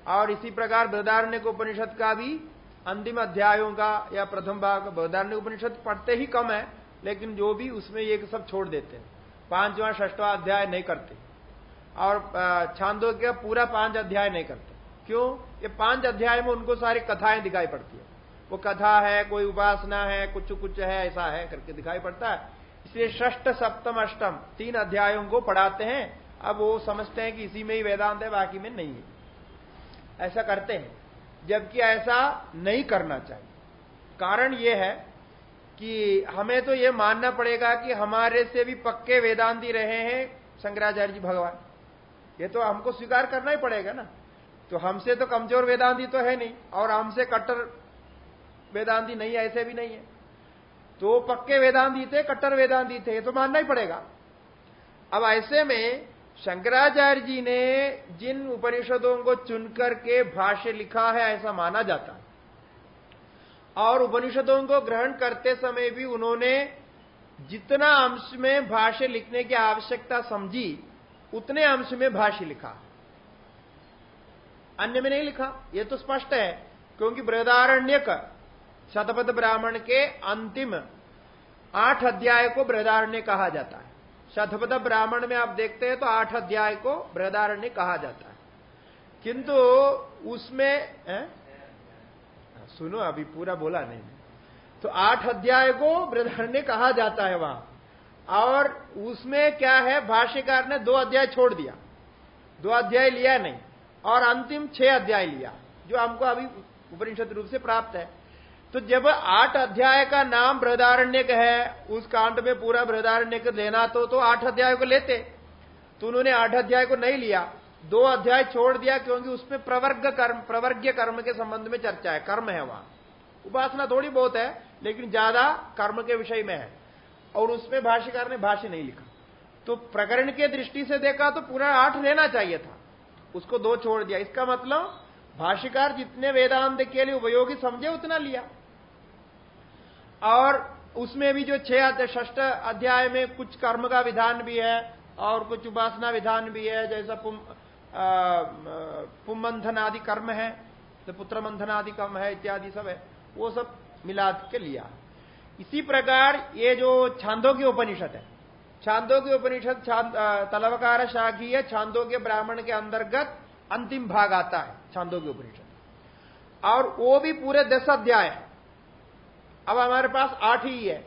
और इसी प्रकार बृदारण्य उपनिषद का भी अंतिम अध्यायों का या प्रथम भाग बृदारण्य उपनिषद पढ़ते ही कम है, लेकिन जो भी उसमें ये सब छोड़ देते हैं। पांचवा षष्टवा अध्याय नहीं करते। और छांदो के पूरा पाँच अध्याय नहीं करते। क्यों? ये पाँच अध्याय में उनको सारी कथाएँ दिखाई पड़ती है। वो कथा है, कोई उपासना है, कुछ कुछ है, ऐसा है करके दिखाई पड़ता है। इसलिए षष्ट सप्तम, अष्टम तीन अध्यायों को पढ़ाते हैं। अब वो समझते हैं कि इसी में ही वेदांत है, बाकी में नहीं है। ऐसा करते हैं, जबकि ऐसा नहीं करना चाहिए। कारण यह है कि हमें तो यह मानना पड़ेगा कि हमारे से भी पक्के वेदांती रहे हैं शंकराचार्य जी भगवान। ये तो हमको स्वीकार करना ही पड़ेगा ना। तो हमसे तो कमज़ोर वेदांती तो है नहीं, और हमसे कट्टर वेदांती नहीं, ऐसे भी नहीं है। तो पक्के वेदांती थे, कट्टर वेदांती थे, ये तो मानना ही पड़ेगा। अब ऐसे में शंकराचार्य जी ने जिन उपनिषदों को चुनकर के भाष्य लिखा है, ऐसा माना जाता। है और उपनिषदों को ग्रहण करते समय भी उन्होंने जितना अंश में भाष्य लिखने की आवश्यकता समझी उतने अंश में भाष्य लिखा। अन्य में नहीं लिखा। यह तो स्पष्ट है, क्योंकि बृहदारण्यक, शतपथ ब्राह्मण के अंतिम आठ अध्याय को बृहदारण्य कहा जाता है। शतपथ ब्राह्मण में आप देखते हैं तो आठ अध्याय को बृहदारण्य कहा जाता है। किंतु उसमें, है? सुनो, अभी पूरा बोला नहीं। तो आठ अध्याय को बृहदारण्य कहा जाता है वहाँ। और उसमें क्या है, भाष्यकार ने दो अध्याय छोड़ दिया। दो अध्याय लिया नहीं, और अंतिम छह अध्याय लिया, जो हमको अभी उपनिषद रूप से प्राप्त है। तो जब आठ अध्याय का नाम बृहदारण्य का है, उस कांड में पूरा बृहदारण्य लेना तो तो आठ अध्याय को लेते। तो उन्होंने आठ अध्याय को नहीं लिया। दो अध्याय छोड़ दिया, क्योंकि उसमें प्रवर्ग कर्म, प्रवर्ग्य कर्म के संबंध में चर्चा है। कर्म है वहाँ। उपासना थोड़ी बहुत है, लेकिन ज़्यादा कर्म के विषय में है। और उसमें भाष्यकार ने भाष्य नहीं लिखा। तो प्रकरण के दृष्टि से देखा तो पूरा आठ लेना चाहिए था। उसको दो छोड़ दिया। इसका मतलब भाष्यकार जितने वेदांत के लिए उपयोगी समझे उतना लिया। और उसमें भी जो छह अध्याय ष्ठ अध्याय में कुछ कर्म का विधान भी है और कुछ उपासना विधान भी है, जैसा पुम पुमंथन आदि कर्म है तो पुत्र मंथन आदि कर्म है, इत्यादि सब है, वो सब मिला के लिया। इसी प्रकार ये जो छांदों की उपनिषद है, छांदों की उपनिषद तलवकार शाखी छांदों के ब्राह्मण के अंतर्गत अंतिम भाग आता है छांदों की उपनिषद। और वो भी पूरे दस अध्याय है। अब हमारे पास आठ ही है,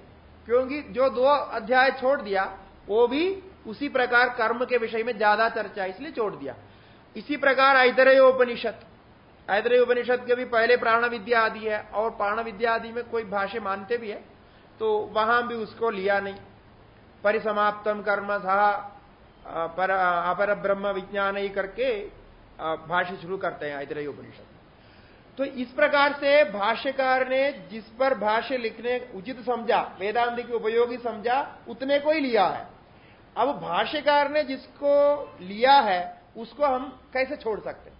क्योंकि जो दो अध्याय छोड़ दिया, वो भी उसी प्रकार कर्म के विषय में ज़्यादा चर्चा इसलिए छोड़ दिया। इसी प्रकार ऐतरय उपनिषद ऐतरय उपनिषद के भी पहले प्राण विद्या आदि है, और प्राण विद्या आदि में कोई भाष्य मानते भी है तो वहाँ भी उसको लिया नहीं। परिसमाप्तम कर्म था पर अपर ब्रह्म विज्ञान ही करके भाष्य शुरू करते हैं ऐतरय उपनिषद। तो इस प्रकार से भाष्यकार ने जिस पर भाष्य लिखने उचित समझा, वेदांत की उपयोगी समझा, उतने को ही लिया है। अब भाष्यकार ने जिसको लिया है, उसको हम कैसे छोड़ सकते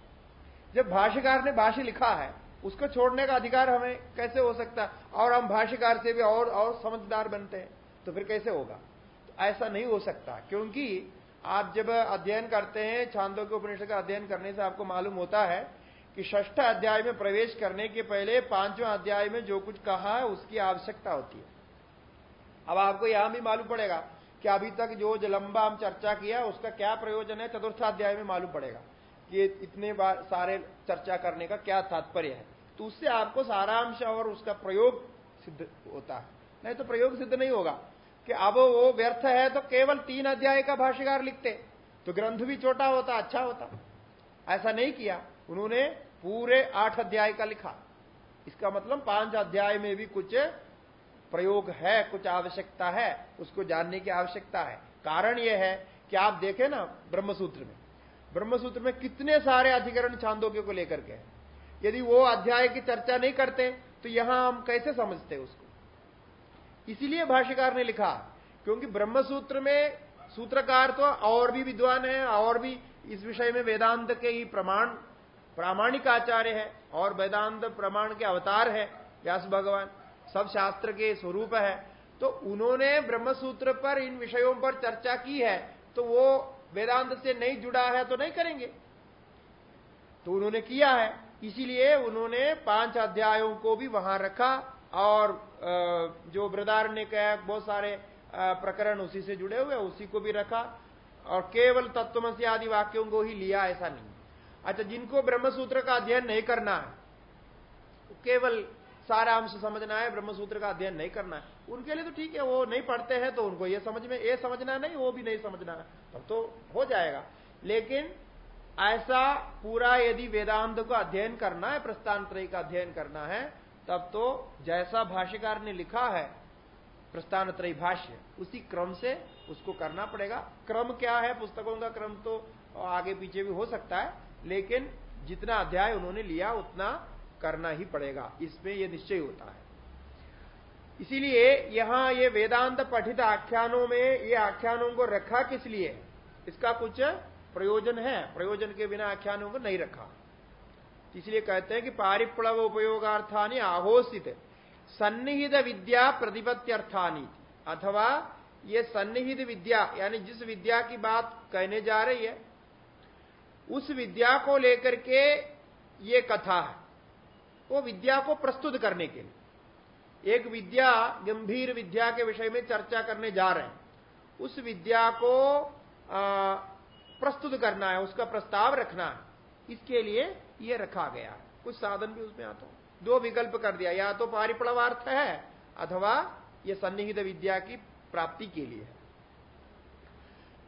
जब भाष्यकार ने भाष्य लिखा है उसको छोड़ने का अधिकार हमें कैसे हो सकता और हम भाष्यकार से भी और और समझदार बनते हैं तो फिर कैसे होगा? तो ऐसा नहीं हो सकता, क्योंकि आप जब अध्ययन करते हैं, छांदों के उपनिषद का अध्ययन करने से आपको मालूम होता है कि षष्ठ अध्याय में प्रवेश करने के पहले पाँचवें अध्याय में जो कुछ कहा है, उसकी आवश्यकता होती है। अब आपको यहाँ भी मालूम पड़ेगा कि अभी तक जो लंबा हम चर्चा किया, उसका क्या प्रयोजन है? चतुर्थाध्याय में मालूम पड़ेगा कि इतने बार सारे चर्चा करने का क्या तात्पर्य है। तो उससे आपको सारांश और उसका प्रयोग सिद्ध होता है। नहीं तो प्रयोग सिद्ध नहीं होगा कि अब वो व्यर्थ है तो केवल तीन अध्याय का भाष्यकार लिखते। तो ग्रंथ भी छोटा होता अच्छा होता। ऐसा नहीं किया। उन्होंने पूरे आठ अध्याय का लिखा। इसका मतलब पाँच अध्याय में भी कुछ प्रयोग है, कुछ आवश्यकता है, उसको जानने की आवश्यकता है। कारण यह है कि आप देखें ना ब्रह्मसूत्र में। ब्रह्मसूत्र में कितने सारे अधिकरण छांदोग्य को लेकर के यदि वो अध्याय की चर्चा नहीं करते तो यहाँ हम कैसे समझते उसको? इसीलिए भाष्यकार ने लिखा, क्योंकि ब्रह्मसूत्र में सूत्रकार तो और भी विद्वान है, और भी इस विषय में वेदांत के ही प्रमाण, प्रामाणिक आचार्य है, और वेदांत प्रमाण के अवतार है, व्यास भगवान, सब शास्त्र के स्वरूप है। तो उन्होंने ब्रह्मसूत्र पर इन विषयों पर चर्चा की है तो वो वेदांत से नहीं जुड़ा है तो नहीं करेंगे। तो उन्होंने किया है इसीलिए उन्होंने पाँच अध्यायों को भी वहाँ रखा और जो ब्रदार ने कहा बहुत सारे प्रकरण उसी से जुड़े हुए उसी को भी रखा और केवल तत्वमसी आदि वाक्यों को ही लिया, ऐसा नहीं। अच्छा जिनको ब्रह्मसूत्र का अध्ययन नहीं करना है, केवल सारा अंश समझना है, ब्रह्मसूत्र का अध्ययन नहीं करना है, उनके लिए तो ठीक है, वो नहीं पढ़ते हैं तो उनको ये समझ में, ये समझना नहीं, वो भी नहीं समझना तब तो हो जाएगा। लेकिन ऐसा पूरा यदि वेदांत को अध्ययन करना है प्रस्थान त्रय का अध्ययन करना है, तब तो जैसा भाष्यकार ने लिखा है प्रस्थान त्रय भाष्य, उसी क्रम से उसको करना पड़ेगा। क्रम क्या है? पुस्तकों का क्रम तो आगे पीछे भी हो सकता है, लेकिन जितना अध्याय उन्होंने लिया, उतना करना ही पड़ेगा। इसमें यह निश्चय होता है। इसीलिए यहाँ ये वेदांत पठित आख्यानों में, ये आख्यानों को रखा किस लिए? इसका कुछ प्रयोजन है। प्रयोजन के बिना आख्यानों को नहीं रखा। इसलिए कहते हैं कि पारिप्लव उपयोगार्थानी आहोषित सन्निहित विद्या प्रतिपत्त्यर्थानी अथवा ये सन्निहित विद्या, यानी जिस विद्या की बात कहने जा रही है, उस विद्या को लेकर के ये कथा है। वो विद्या को प्रस्तुत करने के लिए। एक विद्या, गंभीर विद्या के विषय में चर्चा करने जा रहे हैं। उस विद्या को प्रस्तुत करना है, उसका प्रस्ताव रखना है। इसके लिए ये रखा गया है। कुछ साधन भी उसमें आता दो विकल्प कर दिया, या तो पारिप्लवार्थ है, अथवा ये सन्निहित विद्या की प्राप्ति के लिए है।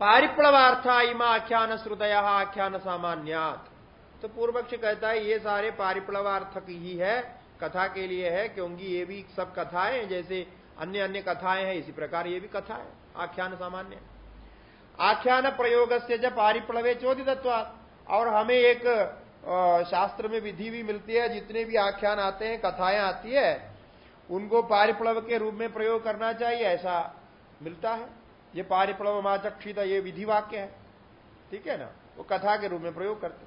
पारिप्लवार्था इमा आख्यान श्रुतया आख्यान सामान्यात तो पूर्व पक्ष कहता है, ये सारे पारिप्लवार्थक ही है, कथा के लिए है, क्योंकि ये भी सब कथाएँ जैसे अन्य अन्य कथाएँ हैं, इसी प्रकार ये भी कथा है आख्यान सामान्य आख्यान प्रयोग से जब पारिप्लवे चोदित और हमें एक शास्त्र में विधि भी मिलती है, जितने भी आख्यान आते हैं, कथाएँ आती है, उनको पारिप्लव के रूप में प्रयोग करना चाहिए, ऐसा मिलता है। ये पारिप्लव माचक्षित, ये विधि वाक्य है, ठीक है ना? वो कथा के रूप में प्रयोग करते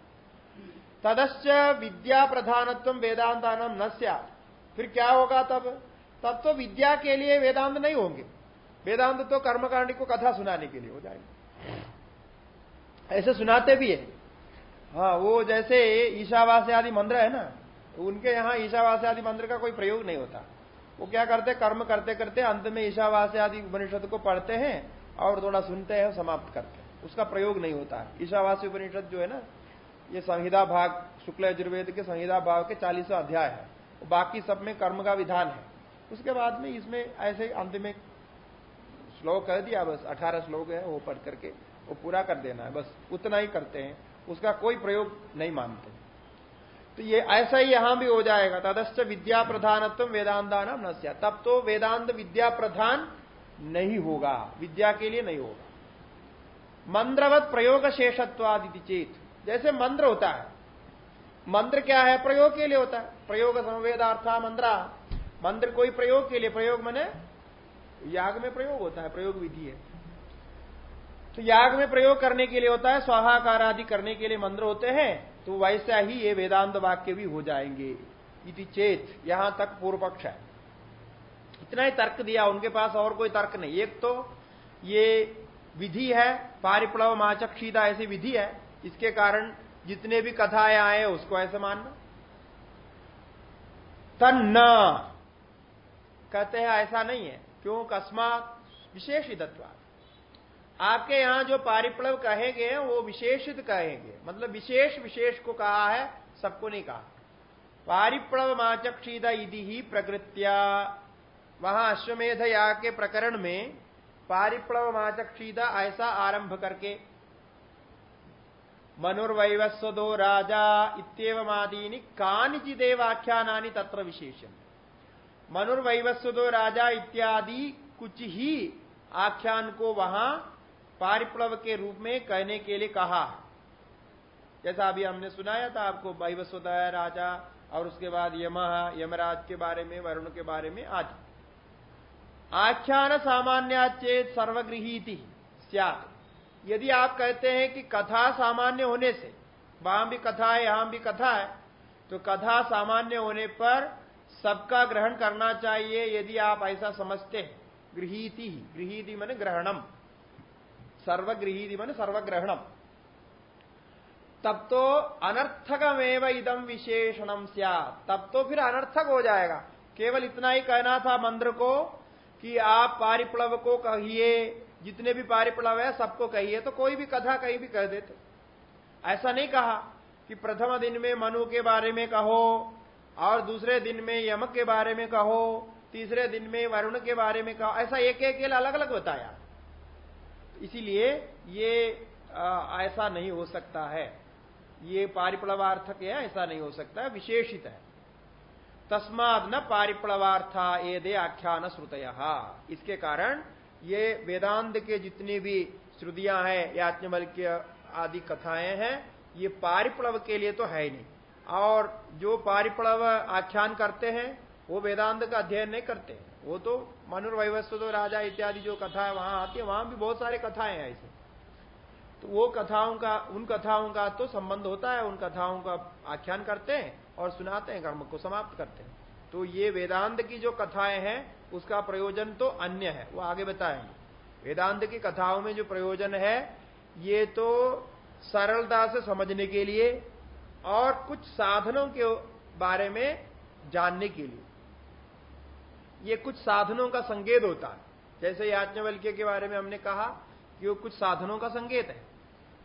तदश्च विद्या प्रधानत्व वेदांतानम न फिर क्या होगा तब? तब तो विद्या के लिए वेदांत नहीं होंगे। वेदांत तो कर्मकांडी को कथा सुनाने के लिए हो जाएँगे। ऐसे सुनाते भी है। हाँ वो जैसे ईशावास आदि मंत्र है ना, उनके यहाँ ईशावास आदि मंत्र का कोई प्रयोग नहीं होता। वो क्या करते, कर्म करते करते अंत में ईशावास आदि उपनिषद को पढ़ते हैं और थोड़ा सुनते हैं समाप्त करते हैं। उसका प्रयोग नहीं होता। है ईशावासी उपनिषद जो है ना, ये संहिता भाग, शुक्ल यजुर्वेद के संहिता भाग के चालीसवा अध्याय है। बाकी सब में कर्म का विधान है। उसके बाद में इसमें ऐसे अंत में श्लोक कह दिया, बस अठारह श्लोक है, वो पढ़ करके। वो पूरा कर देना है, बस उतना ही करते हैं, उसका कोई प्रयोग नहीं मानते। तो ये ऐसा ही यहाँ भी हो जाएगा, तदश्च विद्या प्रधानत्व वेदांता नाम तब तो वेदांत विद्या प्रधान नहीं होगा, विद्या के लिए नहीं होगा। मंत्रवत प्रयोग शेषत्वादि चेत। जैसे मंत्र होता है, मंत्र क्या है? प्रयोग के लिए होता है। प्रयोग संवेदार्था मंत्रा। मंत्र कोई प्रयोग के लिए, प्रयोग मैंने याग में प्रयोग होता है, प्रयोग विधि है। तो याग में प्रयोग करने के लिए होता है स्वाहाकार आदि करने के लिए मंत्र होते हैं तो वैसा ही ये वेदांत वाक्य भी हो जाएँगे। इति चेत, यहाँ तक पूर्व पक्ष है। इतना ही तर्क दिया, उनके पास और कोई तर्क नहीं। एक तो ये विधि है पारिप्लव माचक्षीता ऐसी विधि है, इसके कारण जितने भी कथाएँ आए उसको ऐसे मानना। तन कहते हैं, ऐसा नहीं है। क्यों? कस्मात विशेष विशेषितत्वा आपके यहाँ जो पारिप्लव कहेंगे, वो विशेषित कहेंगे। मतलब विशेष विशेष को कहा है, सबको नहीं कहा। पारिप्लव माचक्षीद यदि ही प्रकृत्या। वहाँ अश्वमेध याग के प्रकरण में पारिप्लव माचक्षीदा ऐसा आरंभ करके, मनुर्वैवस्वदो राजा इतमादीनी कानिचिदेव आख्यानानि तत्र विशेषण मनुर्वैवस्वदो राजा इत्यादि कुछ ही आख्यान को वहाँ पारिप्लव के रूप में कहने के लिए कहा। जैसा अभी हमने सुनाया था आपको वैवस्वदय राजा और उसके बाद यम, यमराज के बारे में, वरुण के बारे में आज। आख्यान सामान्याचेत सर्वगृही यदि आप कहते हैं कि कथा सामान्य होने से, वहाँ भी कथा है, यहाँ भी कथा है तो कथा सामान्य होने पर सबका ग्रहण करना चाहिए, यदि आप ऐसा समझते हैं। गृहीति गृहीति मैंने ग्रहणम। सर्वगृहीति मन सर्वग्रहणम तब तो अनर्थकमेव इदम विशेषणम सिया तब तो फिर अनर्थक हो जाएगा केवल इतना ही कहना था मंत्र को कि आप पारिप्लव को कहिए जितने भी पारिप्लव है सबको कहिए तो कोई भी कथा कहीं भी कह देते ऐसा नहीं कहा कि प्रथम दिन में मनु के बारे में कहो, और दूसरे दिन में यमक के बारे में कहो, तीसरे दिन में वरुण के बारे में कहो। ऐसा एक एक अलग अलग बताया। इसीलिए ये आ, ऐसा नहीं हो सकता है। ये पारिप्लवार्थक है ऐसा नहीं हो सकता है विशेषित है। तस्माद न पारिप्लवार्था ये दे आख्यान श्रुतय। इसके कारण ये वेदांत के जितनी भी श्रुतियाँ हैं याज्ञवल्क्य आदि कथाएँ हैं ये पारिप्लव के लिए तो है ही नहीं। और जो पारिप्लव आख्यान करते हैं वो वेदांत का अध्ययन नहीं करते। वो तो मनुर्वैवस्व तो राजा इत्यादि जो कथा है, वहाँ आती है, वहाँ भी बहुत सारे कथाएँ हैं ऐसे। तो वो कथाओं का, उन कथाओं का तो संबंध होता है, उन कथाओं का आख्यान करते हैं और सुनाते हैं, कर्म को समाप्त करते हैं। तो ये वेदांत की जो कथाएँ हैं, उसका प्रयोजन तो अन्य है, वो आगे बताएँगे। वेदांत की कथाओं में जो प्रयोजन है, ये तो सरलता से समझने के लिए और कुछ साधनों के बारे में जानने के लिए। ये कुछ साधनों का संकेत होता है। जैसे याज्ञवल्क्य के बारे में हमने कहा कि वो कुछ साधनों का संकेत है।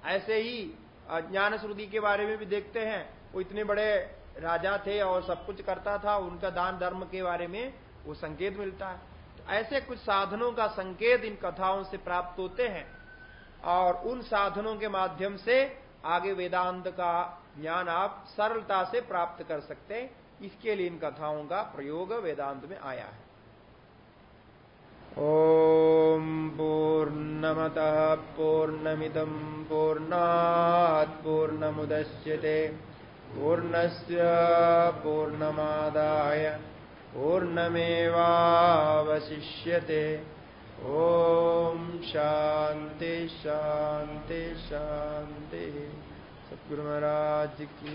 ऐसे ही ज्ञान श्रुति के बारे में भी देखते हैं। वो इतने बड़े राजा थे और सब कुछ करता था, उनका दान धर्म के बारे में वो संकेत मिलता है। तो ऐसे कुछ साधनों का संकेत इन कथाओं से प्राप्त होते हैं और उन साधनों के माध्यम से आगे वेदांत का ज्ञान आप सरलता से प्राप्त कर सकते हैं। इसके लिए इन कथाओं का प्रयोग वेदांत में आया है। ॐ पूर्णमतः पूर्णमिदम् पूर्णात् पूर्णमुदश्यते पूर्णस्य पूर्णमादाय पूर्णमेवावशिष्यते। ओम शांति शांति शांति। सतगुरु महाराज की